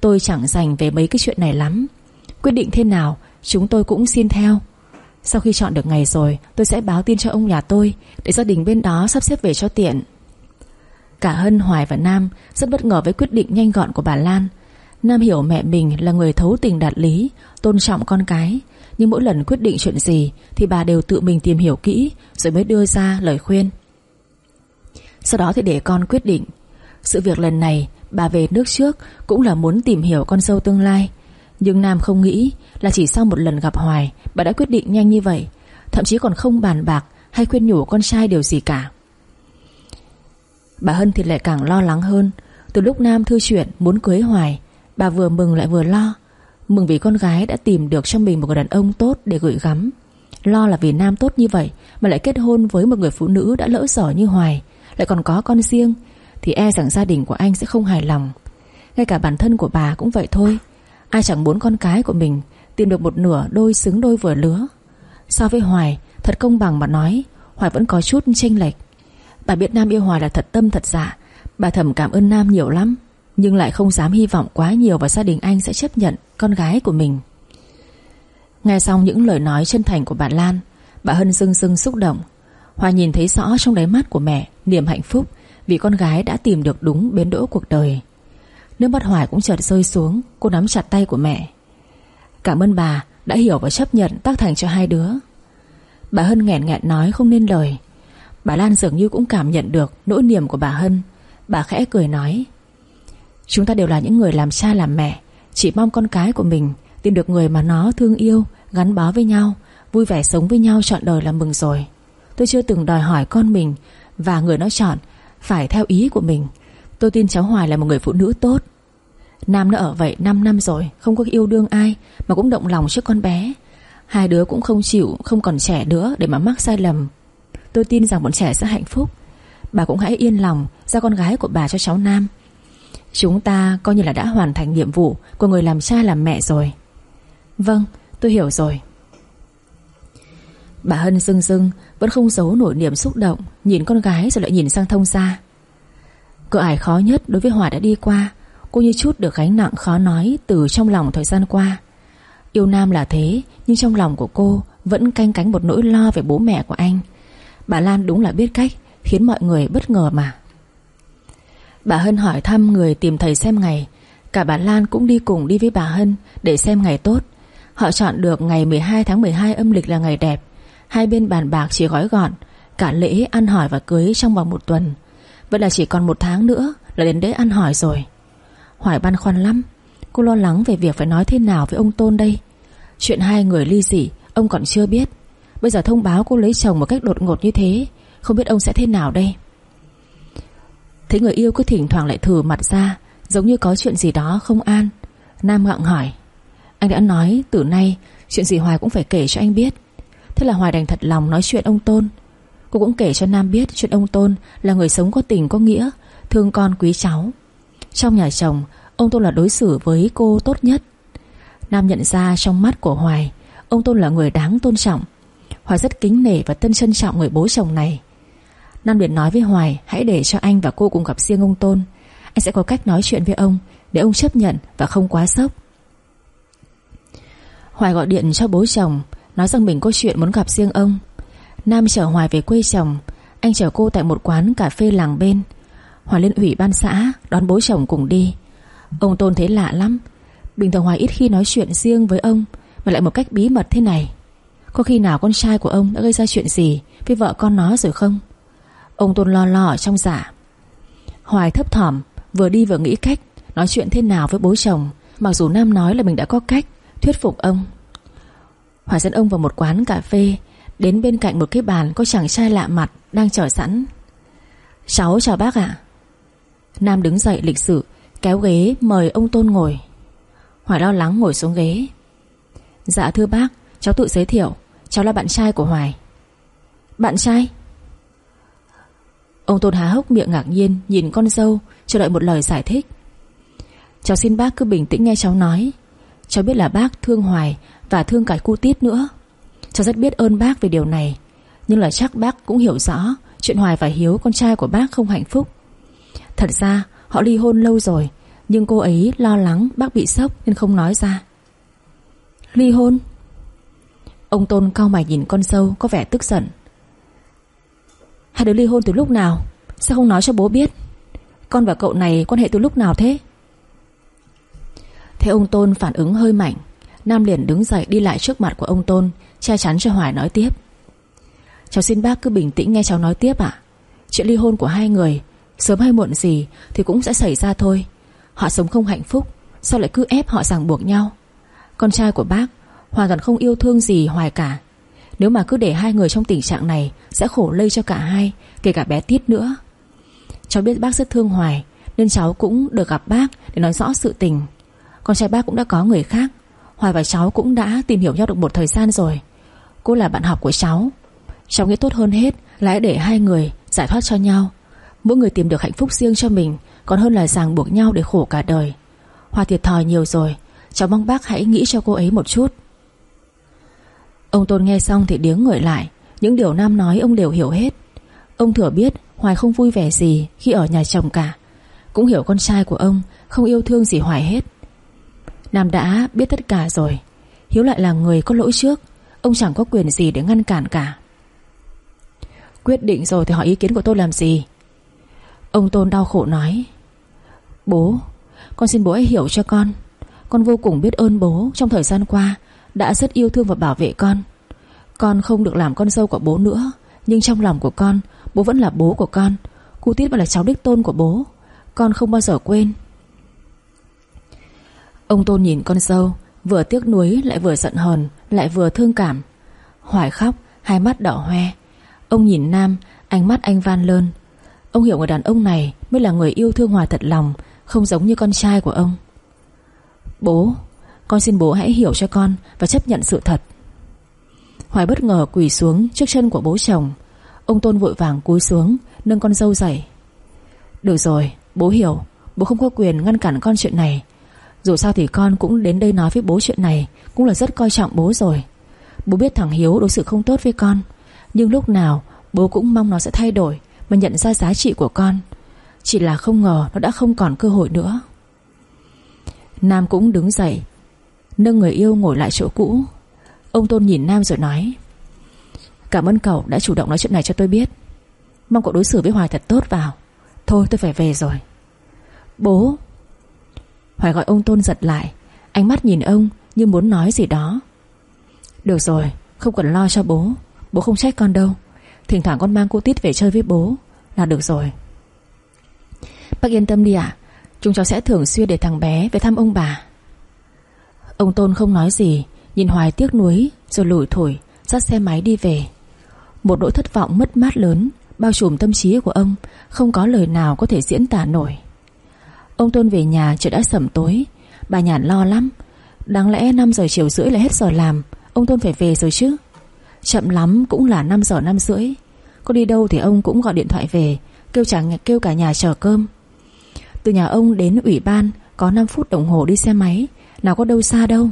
Tôi chẳng dành về mấy cái chuyện này lắm. Quyết định thế nào, Chúng tôi cũng xin theo. Sau khi chọn được ngày rồi, Tôi sẽ báo tin cho ông nhà tôi Để gia đình bên đó sắp xếp về cho tiện. Cả Hân, Hoài và Nam Rất bất ngờ với quyết định nhanh gọn của bà Lan. Nam hiểu mẹ mình là người thấu tình đạt lý Tôn trọng con cái. Nhưng mỗi lần quyết định chuyện gì Thì bà đều tự mình tìm hiểu kỹ Rồi mới đưa ra lời khuyên. Sau đó thì để con quyết định. Sự việc lần này Bà về nước trước Cũng là muốn tìm hiểu con dâu tương lai. Nhưng Nam không nghĩ Là chỉ sau một lần gặp Hoài Bà đã quyết định nhanh như vậy. Thậm chí còn không bàn bạc Hay khuyên nhủ con trai điều gì cả. Bà Hân thì lại càng lo lắng hơn. Từ lúc Nam thư chuyện muốn cưới Hoài, Bà vừa mừng lại vừa lo. Mừng vì con gái đã tìm được cho mình một người đàn ông tốt để gửi gắm. Lo là vì Nam tốt như vậy Mà lại kết hôn với một người phụ nữ đã lỡ giỏi như Hoài, Lại còn có con riêng, Thì e rằng gia đình của anh sẽ không hài lòng. Ngay cả bản thân của bà cũng vậy thôi. Ai chẳng muốn con cái của mình Tìm được một nửa đôi xứng đôi vừa lứa. So với Hoài, Thật công bằng mà nói, Hoài vẫn có chút chênh lệch. Bà biết Nam yêu hòa là thật tâm, thật dạ. Bà thầm cảm ơn Nam nhiều lắm, Nhưng lại không dám hy vọng quá nhiều Vào gia đình anh sẽ chấp nhận con gái của mình. Nghe xong những lời nói chân thành của bà Lan, Bà Hân dưng dưng xúc động. Hòa nhìn thấy rõ trong đáy mắt của mẹ Niềm hạnh phúc Vì con gái đã tìm được đúng bến đỗ cuộc đời. Nước mắt Hoài cũng chợt rơi xuống, Cô nắm chặt tay của mẹ. Cảm ơn bà đã hiểu và chấp nhận tác thành cho hai đứa. Bà Hân nghẹn nghẹn nói không nên lời. Bà Lan dường như cũng cảm nhận được Nỗi niềm của bà Hân. Bà khẽ cười nói, Chúng ta đều là những người làm cha làm mẹ, Chỉ mong con cái của mình Tìm được người mà nó thương yêu, Gắn bó với nhau, Vui vẻ sống với nhau trọn đời là mừng rồi. Tôi chưa từng đòi hỏi con mình Và người nó chọn Phải theo ý của mình. Tôi tin cháu Hoài là một người phụ nữ tốt. Nam nó ở vậy 5 năm rồi, Không có yêu đương ai Mà cũng động lòng trước con bé. Hai đứa cũng không chịu, Không còn trẻ nữa để mà mắc sai lầm. Tôi tin rằng bọn trẻ sẽ hạnh phúc. Bà cũng hãy yên lòng, Giao con gái của bà cho cháu Nam. Chúng ta coi như là đã hoàn thành nhiệm vụ Của người làm cha làm mẹ rồi. Vâng tôi hiểu rồi. Bà Hân rưng rưng Vẫn không giấu nổi niềm xúc động, Nhìn con gái rồi lại nhìn sang thông gia. Cửa ải khó nhất đối với Hòa đã đi qua Cô như chút được gánh nặng khó nói Từ trong lòng thời gian qua. Yêu Nam là thế, Nhưng trong lòng của cô Vẫn canh cánh một nỗi lo về bố mẹ của anh. Bà Lan đúng là biết cách, Khiến mọi người bất ngờ mà. Bà Hân hỏi thăm người tìm thầy xem ngày. Cả bà Lan cũng đi cùng đi với bà Hân Để xem ngày tốt. Họ chọn được ngày 12 tháng 12 âm lịch là ngày đẹp. Hai bên bàn bạc chỉ gói gọn, Cả lễ ăn hỏi và cưới trong vòng một tuần. Vậy là chỉ còn một tháng nữa Là đến lễ ăn hỏi rồi. Hoài băn khoăn lắm, Cô lo lắng về việc phải nói thế nào với ông Tôn đây. Chuyện hai người ly dị, Ông còn chưa biết. Bây giờ thông báo cô lấy chồng một cách đột ngột như thế, Không biết ông sẽ thế nào đây? Thấy người yêu cứ thỉnh thoảng lại thử mặt ra, Giống như có chuyện gì đó không an. Nam ngặng hỏi, Anh đã nói từ nay Chuyện gì Hoài cũng phải kể cho anh biết. Thế là Hoài đành thật lòng nói chuyện ông Tôn. Cô cũng kể cho Nam biết chuyện ông Tôn Là người sống có tình có nghĩa, Thương con quý cháu. Trong nhà chồng, Ông Tôn là đối xử với cô tốt nhất. Nam nhận ra trong mắt của Hoài, Ông Tôn là người đáng tôn trọng. Hoài rất kính nể và tân trân trọng người bố chồng này. Nam liền nói với Hoài, Hãy để cho anh và cô cùng gặp riêng ông Tôn. Anh sẽ có cách nói chuyện với ông, Để ông chấp nhận và không quá sốc. Hoài gọi điện cho bố chồng, Nói rằng mình có chuyện muốn gặp riêng ông. Nam chở Hoài về quê chồng, Anh chở cô tại một quán cà phê làng bên. Hoài lên ủy ban xã, Đón bố chồng cùng đi. Ông Tôn thấy lạ lắm. Bình thường Hoài ít khi nói chuyện riêng với ông, Mà lại một cách bí mật thế này. Có khi nào con trai của ông đã gây ra chuyện gì Với vợ con nó rồi không? Ông Tôn lo lo ở trong giả. Hoài thấp thỏm, Vừa đi vừa nghĩ cách Nói chuyện thế nào với bố chồng, Mặc dù Nam nói là mình đã có cách, Thuyết phục ông. Hoài dẫn ông vào một quán cà phê, Đến bên cạnh một cái bàn có chàng trai lạ mặt Đang chờ sẵn. Cháu chào bác ạ. Nam đứng dậy lịch sự, Kéo ghế mời ông Tôn ngồi. Hoài lo lắng ngồi xuống ghế. Dạ thưa bác, Cháu tự giới thiệu. Cháu là bạn trai của Hoài. Bạn trai? Ông Tôn há hốc miệng ngạc nhiên, Nhìn con dâu, chờ đợi một lời giải thích. Cháu xin bác cứ bình tĩnh nghe cháu nói. Cháu biết là bác thương Hoài Và thương cả cu tít nữa. Cháu rất biết ơn bác về điều này, Nhưng là chắc bác cũng hiểu rõ Chuyện Hoài và Hiếu, con trai của bác không hạnh phúc. Thật ra, họ ly hôn lâu rồi, Nhưng cô ấy lo lắng bác bị sốc Nên không nói ra. Ly hôn? Ông Tôn cao mày nhìn con dâu, có vẻ tức giận. Hai đứa ly hôn từ lúc nào? Sao không nói cho bố biết? Con và cậu này quan hệ từ lúc nào thế? Thế ông Tôn phản ứng hơi mạnh, Nam liền đứng dậy đi lại trước mặt của ông Tôn, Che chắn cho Hoài nói tiếp. Cháu xin bác cứ bình tĩnh nghe cháu nói tiếp ạ. Chuyện ly hôn của hai người, Sớm hay muộn gì Thì cũng sẽ xảy ra thôi. Họ sống không hạnh phúc, Sao lại cứ ép họ ràng buộc nhau? Con trai của bác Hoàn toàn không yêu thương gì Hoài cả. Nếu mà cứ để hai người trong tình trạng này, Sẽ khổ lây cho cả hai, Kể cả bé Tiết nữa. Cháu biết bác rất thương Hoài, Nên cháu cũng được gặp bác để nói rõ sự tình. Con trai bác cũng đã có người khác. Hoài và cháu cũng đã tìm hiểu nhau được một thời gian rồi. Cô là bạn học của cháu. Cháu nghĩ tốt hơn hết là để hai người giải thoát cho nhau. Mỗi người tìm được hạnh phúc riêng cho mình, Còn hơn là ràng buộc nhau để khổ cả đời. Hoa thiệt thòi nhiều rồi. Cháu mong bác hãy nghĩ cho cô ấy một chút. Ông Tôn nghe xong thì điếng người lại. Những điều Nam nói ông đều hiểu hết. Ông thừa biết Hoài không vui vẻ gì khi ở nhà chồng cả. Cũng hiểu con trai của ông Không yêu thương gì Hoài hết. Nam đã biết tất cả rồi. Hiếu lại là người có lỗi trước. Ông chẳng có quyền gì để ngăn cản cả. Quyết định rồi thì hỏi ý kiến của tôi làm gì? Ông Tôn đau khổ nói, Bố, Con xin bố hãy hiểu cho con. Con vô cùng biết ơn bố trong thời gian qua. Đã rất yêu thương và bảo vệ con. Con không được làm con dâu của bố nữa, Nhưng trong lòng của con, Bố vẫn là bố của con. Cô Tiết vẫn là cháu đích tôn của bố. Con không bao giờ quên. Ông Tôn nhìn con dâu, Vừa tiếc nuối lại vừa giận hờn, Lại vừa thương cảm. Hoài khóc, hai mắt đỏ hoe. Ông nhìn Nam, ánh mắt anh van lơn. Ông hiểu người đàn ông này Mới là người yêu thương Hoài thật lòng, Không giống như con trai của ông. Bố con xin bố hãy hiểu cho con Và chấp nhận sự thật. Hoài bất ngờ quỳ xuống trước chân của bố chồng. Ông Tôn vội vàng cúi xuống, Nâng con dâu dậy. Được rồi, bố hiểu. Bố không có quyền ngăn cản con chuyện này. Dù sao thì con cũng đến đây nói với bố chuyện này Cũng là rất coi trọng bố rồi. Bố biết thằng Hiếu đối xử không tốt với con. Nhưng lúc nào, bố cũng mong nó sẽ thay đổi Mà nhận ra giá trị của con. Chỉ là không ngờ nó đã không còn cơ hội nữa. Nam cũng đứng dậy Nâng người yêu ngồi lại chỗ cũ. Ông Tôn nhìn Nam rồi nói, Cảm ơn cậu đã chủ động nói chuyện này cho tôi biết. Mong cậu đối xử với Hoài thật tốt vào. Thôi, tôi phải về rồi. Bố Hoài gọi ông Tôn giật lại, Ánh mắt nhìn ông như muốn nói gì đó. Được rồi, Không cần lo cho bố. Bố không trách con đâu. Thỉnh thoảng con mang cô Tít về chơi với bố Là được rồi. Bác yên tâm đi ạ. Chúng cháu sẽ thường xuyên để thằng bé về thăm ông bà. Ông Tôn không nói gì, Nhìn Hoài tiếc nuối, Rồi lủi thổi Dắt xe máy đi về. Một nỗi thất vọng mất mát lớn, Bao trùm tâm trí của ông, Không có lời nào có thể diễn tả nổi. Ông Tôn về nhà trời đã sẩm tối, Bà Nhàn lo lắm. Đáng lẽ 5 giờ chiều rưỡi là hết giờ làm, Ông Tôn phải về rồi chứ. Chậm lắm cũng là 5 giờ 5 rưỡi. Có đi đâu thì ông cũng gọi điện thoại về, Kêu chẳng kêu cả nhà chờ cơm. Từ nhà ông đến ủy ban Có 5 phút đồng hồ đi xe máy nào có đâu xa đâu.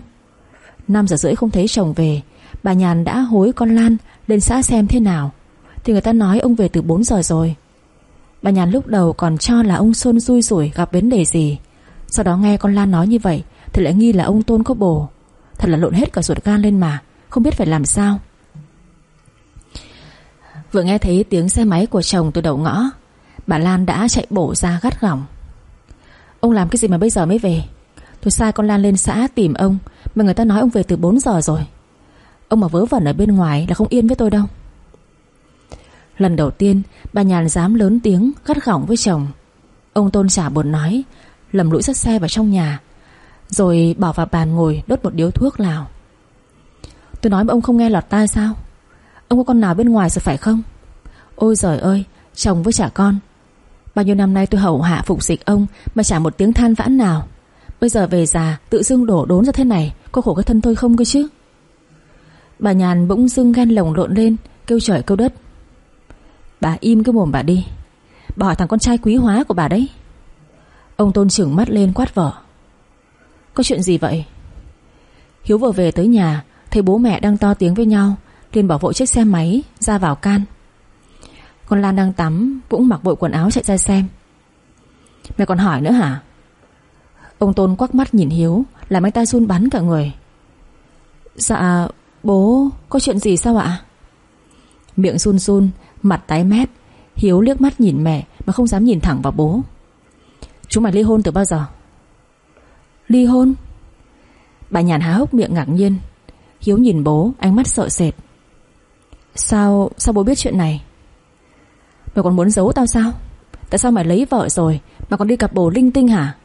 5 giờ rưỡi không thấy chồng về, Bà Nhàn đã hối con Lan lên xã xem thế nào. Thì người ta nói ông về từ 4 giờ rồi. Bà Nhàn lúc đầu còn cho là ông Xuân xui rủi gặp vấn đề gì. Sau đó nghe con Lan nói như vậy Thì lại nghi là ông Tôn có bồ. Thật là lộn hết cả ruột gan lên mà, Không biết phải làm sao. Vừa nghe thấy tiếng xe máy của chồng từ đầu ngõ, Bà Lan đã chạy bổ ra gắt gỏng. Ông làm cái gì mà bây giờ mới về? Tôi sai con Lan lên xã tìm ông, Mà người ta nói ông về từ 4 giờ rồi. Ông mà vớ vẩn ở bên ngoài là không yên với tôi đâu. Lần đầu tiên, Bà Nhàn dám lớn tiếng, gắt gỏng với chồng. Ông Tôn trả buồn nói, Lầm lũi dắt xe vào trong nhà, Rồi bỏ vào bàn ngồi đốt một điếu thuốc lào. Tôi nói mà ông không nghe lọt tai sao? Ông có con nào bên ngoài rồi phải không? Ôi giời ơi, Chồng với trả con. Bao nhiêu năm nay tôi hầu hạ phục dịch ông Mà chả một tiếng than vãn nào. Bây giờ về già, tự dưng đổ đốn ra thế này, Có khổ cái thân tôi không cơ chứ? Bà nhàn bỗng dưng ghen lồng lộn lên, Kêu trời kêu đất. Bà im cái mồm bà đi. Bà hỏi thằng con trai quý hóa của bà đấy. Ông Tôn trưởng mắt lên quát vợ Có chuyện gì vậy? Hiếu vừa về tới nhà, Thấy bố mẹ đang to tiếng với nhau, liền bảo vội chiếc xe máy ra vào can. Con Lan đang tắm, Cũng mặc vội quần áo chạy ra xem. Mẹ còn hỏi nữa hả? Ông Tôn quắc mắt nhìn Hiếu, Làm anh ta run bắn cả người. Dạ bố, Có chuyện gì sao ạ? Miệng run run, Mặt tái mét. Hiếu liếc mắt nhìn mẹ, Mà không dám nhìn thẳng vào bố. Chúng mày ly hôn từ bao giờ? Ly hôn? Bà nhàn há hốc miệng ngạc nhiên. Hiếu nhìn bố, ánh mắt sợ sệt. Sao Sao bố biết chuyện này? Mày còn muốn giấu tao sao? Tại sao mày lấy vợ rồi, Mà còn đi cặp bồ linh tinh hả?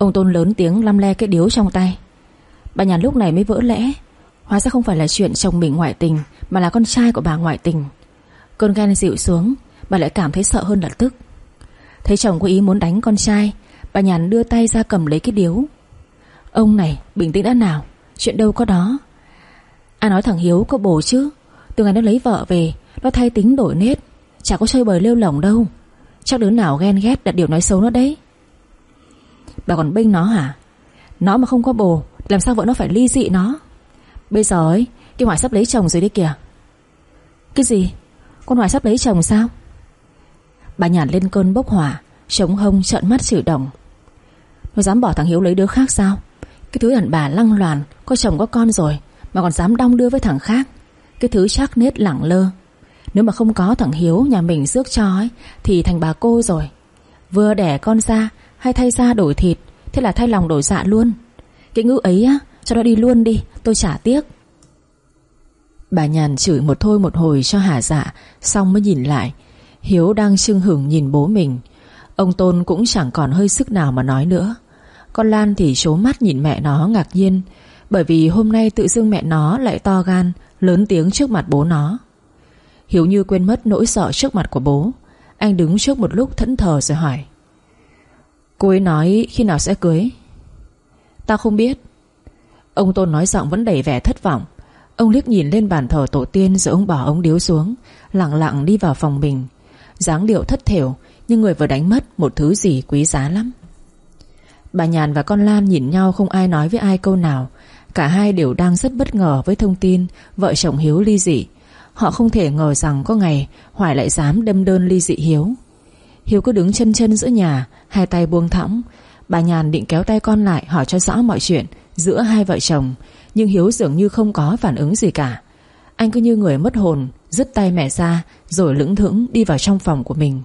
Ông Tôn lớn tiếng lăm le cái điếu trong tay. Bà nhàn lúc này mới vỡ lẽ. Hóa ra không phải là chuyện chồng mình ngoại tình, Mà là con trai của bà ngoại tình. Cơn ghen dịu xuống, Bà lại cảm thấy sợ hơn là tức. Thấy chồng có ý muốn đánh con trai, Bà nhàn đưa tay ra cầm lấy cái điếu. Ông này, bình tĩnh đã nào, Chuyện đâu có đó. Ai nói thằng Hiếu có bồ chứ. Từ ngày nó lấy vợ về, Nó thay tính đổi nết, Chả có chơi bời lêu lỏng đâu. Chắc đứa nào ghen ghét đặt điều nói xấu nó đấy. Bà còn bênh nó hả? Nó mà không có bồ, Làm sao vợ nó phải ly dị nó? Bây giờ ấy, Cái Hoài sắp lấy chồng rồi đấy kìa. Cái gì? Con Hoài sắp lấy chồng sao? Bà nhàn lên cơn bốc hỏa, Chống hông, trợn mắt chửi đồng Nó dám bỏ thằng Hiếu lấy đứa khác sao? Cái thứ đàn bà lăng loàn, Có chồng có con rồi, Mà còn dám đong đưa với thằng khác. Cái thứ chắc nết lẳng lơ. Nếu mà không có thằng Hiếu nhà mình rước cho ấy, Thì thành bà cô rồi. Vừa đẻ con ra hay thay da đổi thịt, Thế là thay lòng đổi dạ luôn. Cái ngữ ấy á, cho nó đi luôn đi, Tôi trả tiếc. Bà nhàn chửi một thôi một hồi cho hả dạ Xong mới nhìn lại. Hiếu đang chưng hửng nhìn bố mình. Ông Tôn cũng chẳng còn hơi sức nào mà nói nữa. Con Lan thì chố mắt nhìn mẹ nó ngạc nhiên, Bởi vì hôm nay tự dưng mẹ nó lại to gan, Lớn tiếng trước mặt bố nó. Hiếu như quên mất nỗi sợ trước mặt của bố. Anh đứng trước một lúc thẫn thờ rồi hỏi. Cô ấy nói khi nào sẽ cưới? Ta không biết. Ông Tôn nói giọng vẫn đầy vẻ thất vọng. Ông liếc nhìn lên bàn thờ tổ tiên Rồi ông bỏ ống điếu xuống, Lặng lặng đi vào phòng mình. Dáng điệu thất thểu, Nhưng người vừa đánh mất một thứ gì quý giá lắm. Bà Nhàn và con Lan nhìn nhau không ai nói với ai câu nào. Cả hai đều đang rất bất ngờ với thông tin Vợ chồng Hiếu ly dị. Họ không thể ngờ rằng có ngày Hoài lại dám đâm đơn ly dị Hiếu. Hiếu cứ đứng chân chân giữa nhà, Hai tay buông thõng. Bà Nhàn định kéo tay con lại hỏi cho rõ mọi chuyện Giữa hai vợ chồng, Nhưng Hiếu dường như không có phản ứng gì cả. Anh cứ như người mất hồn, Dứt tay mẹ ra, Rồi lững thững đi vào trong phòng của mình.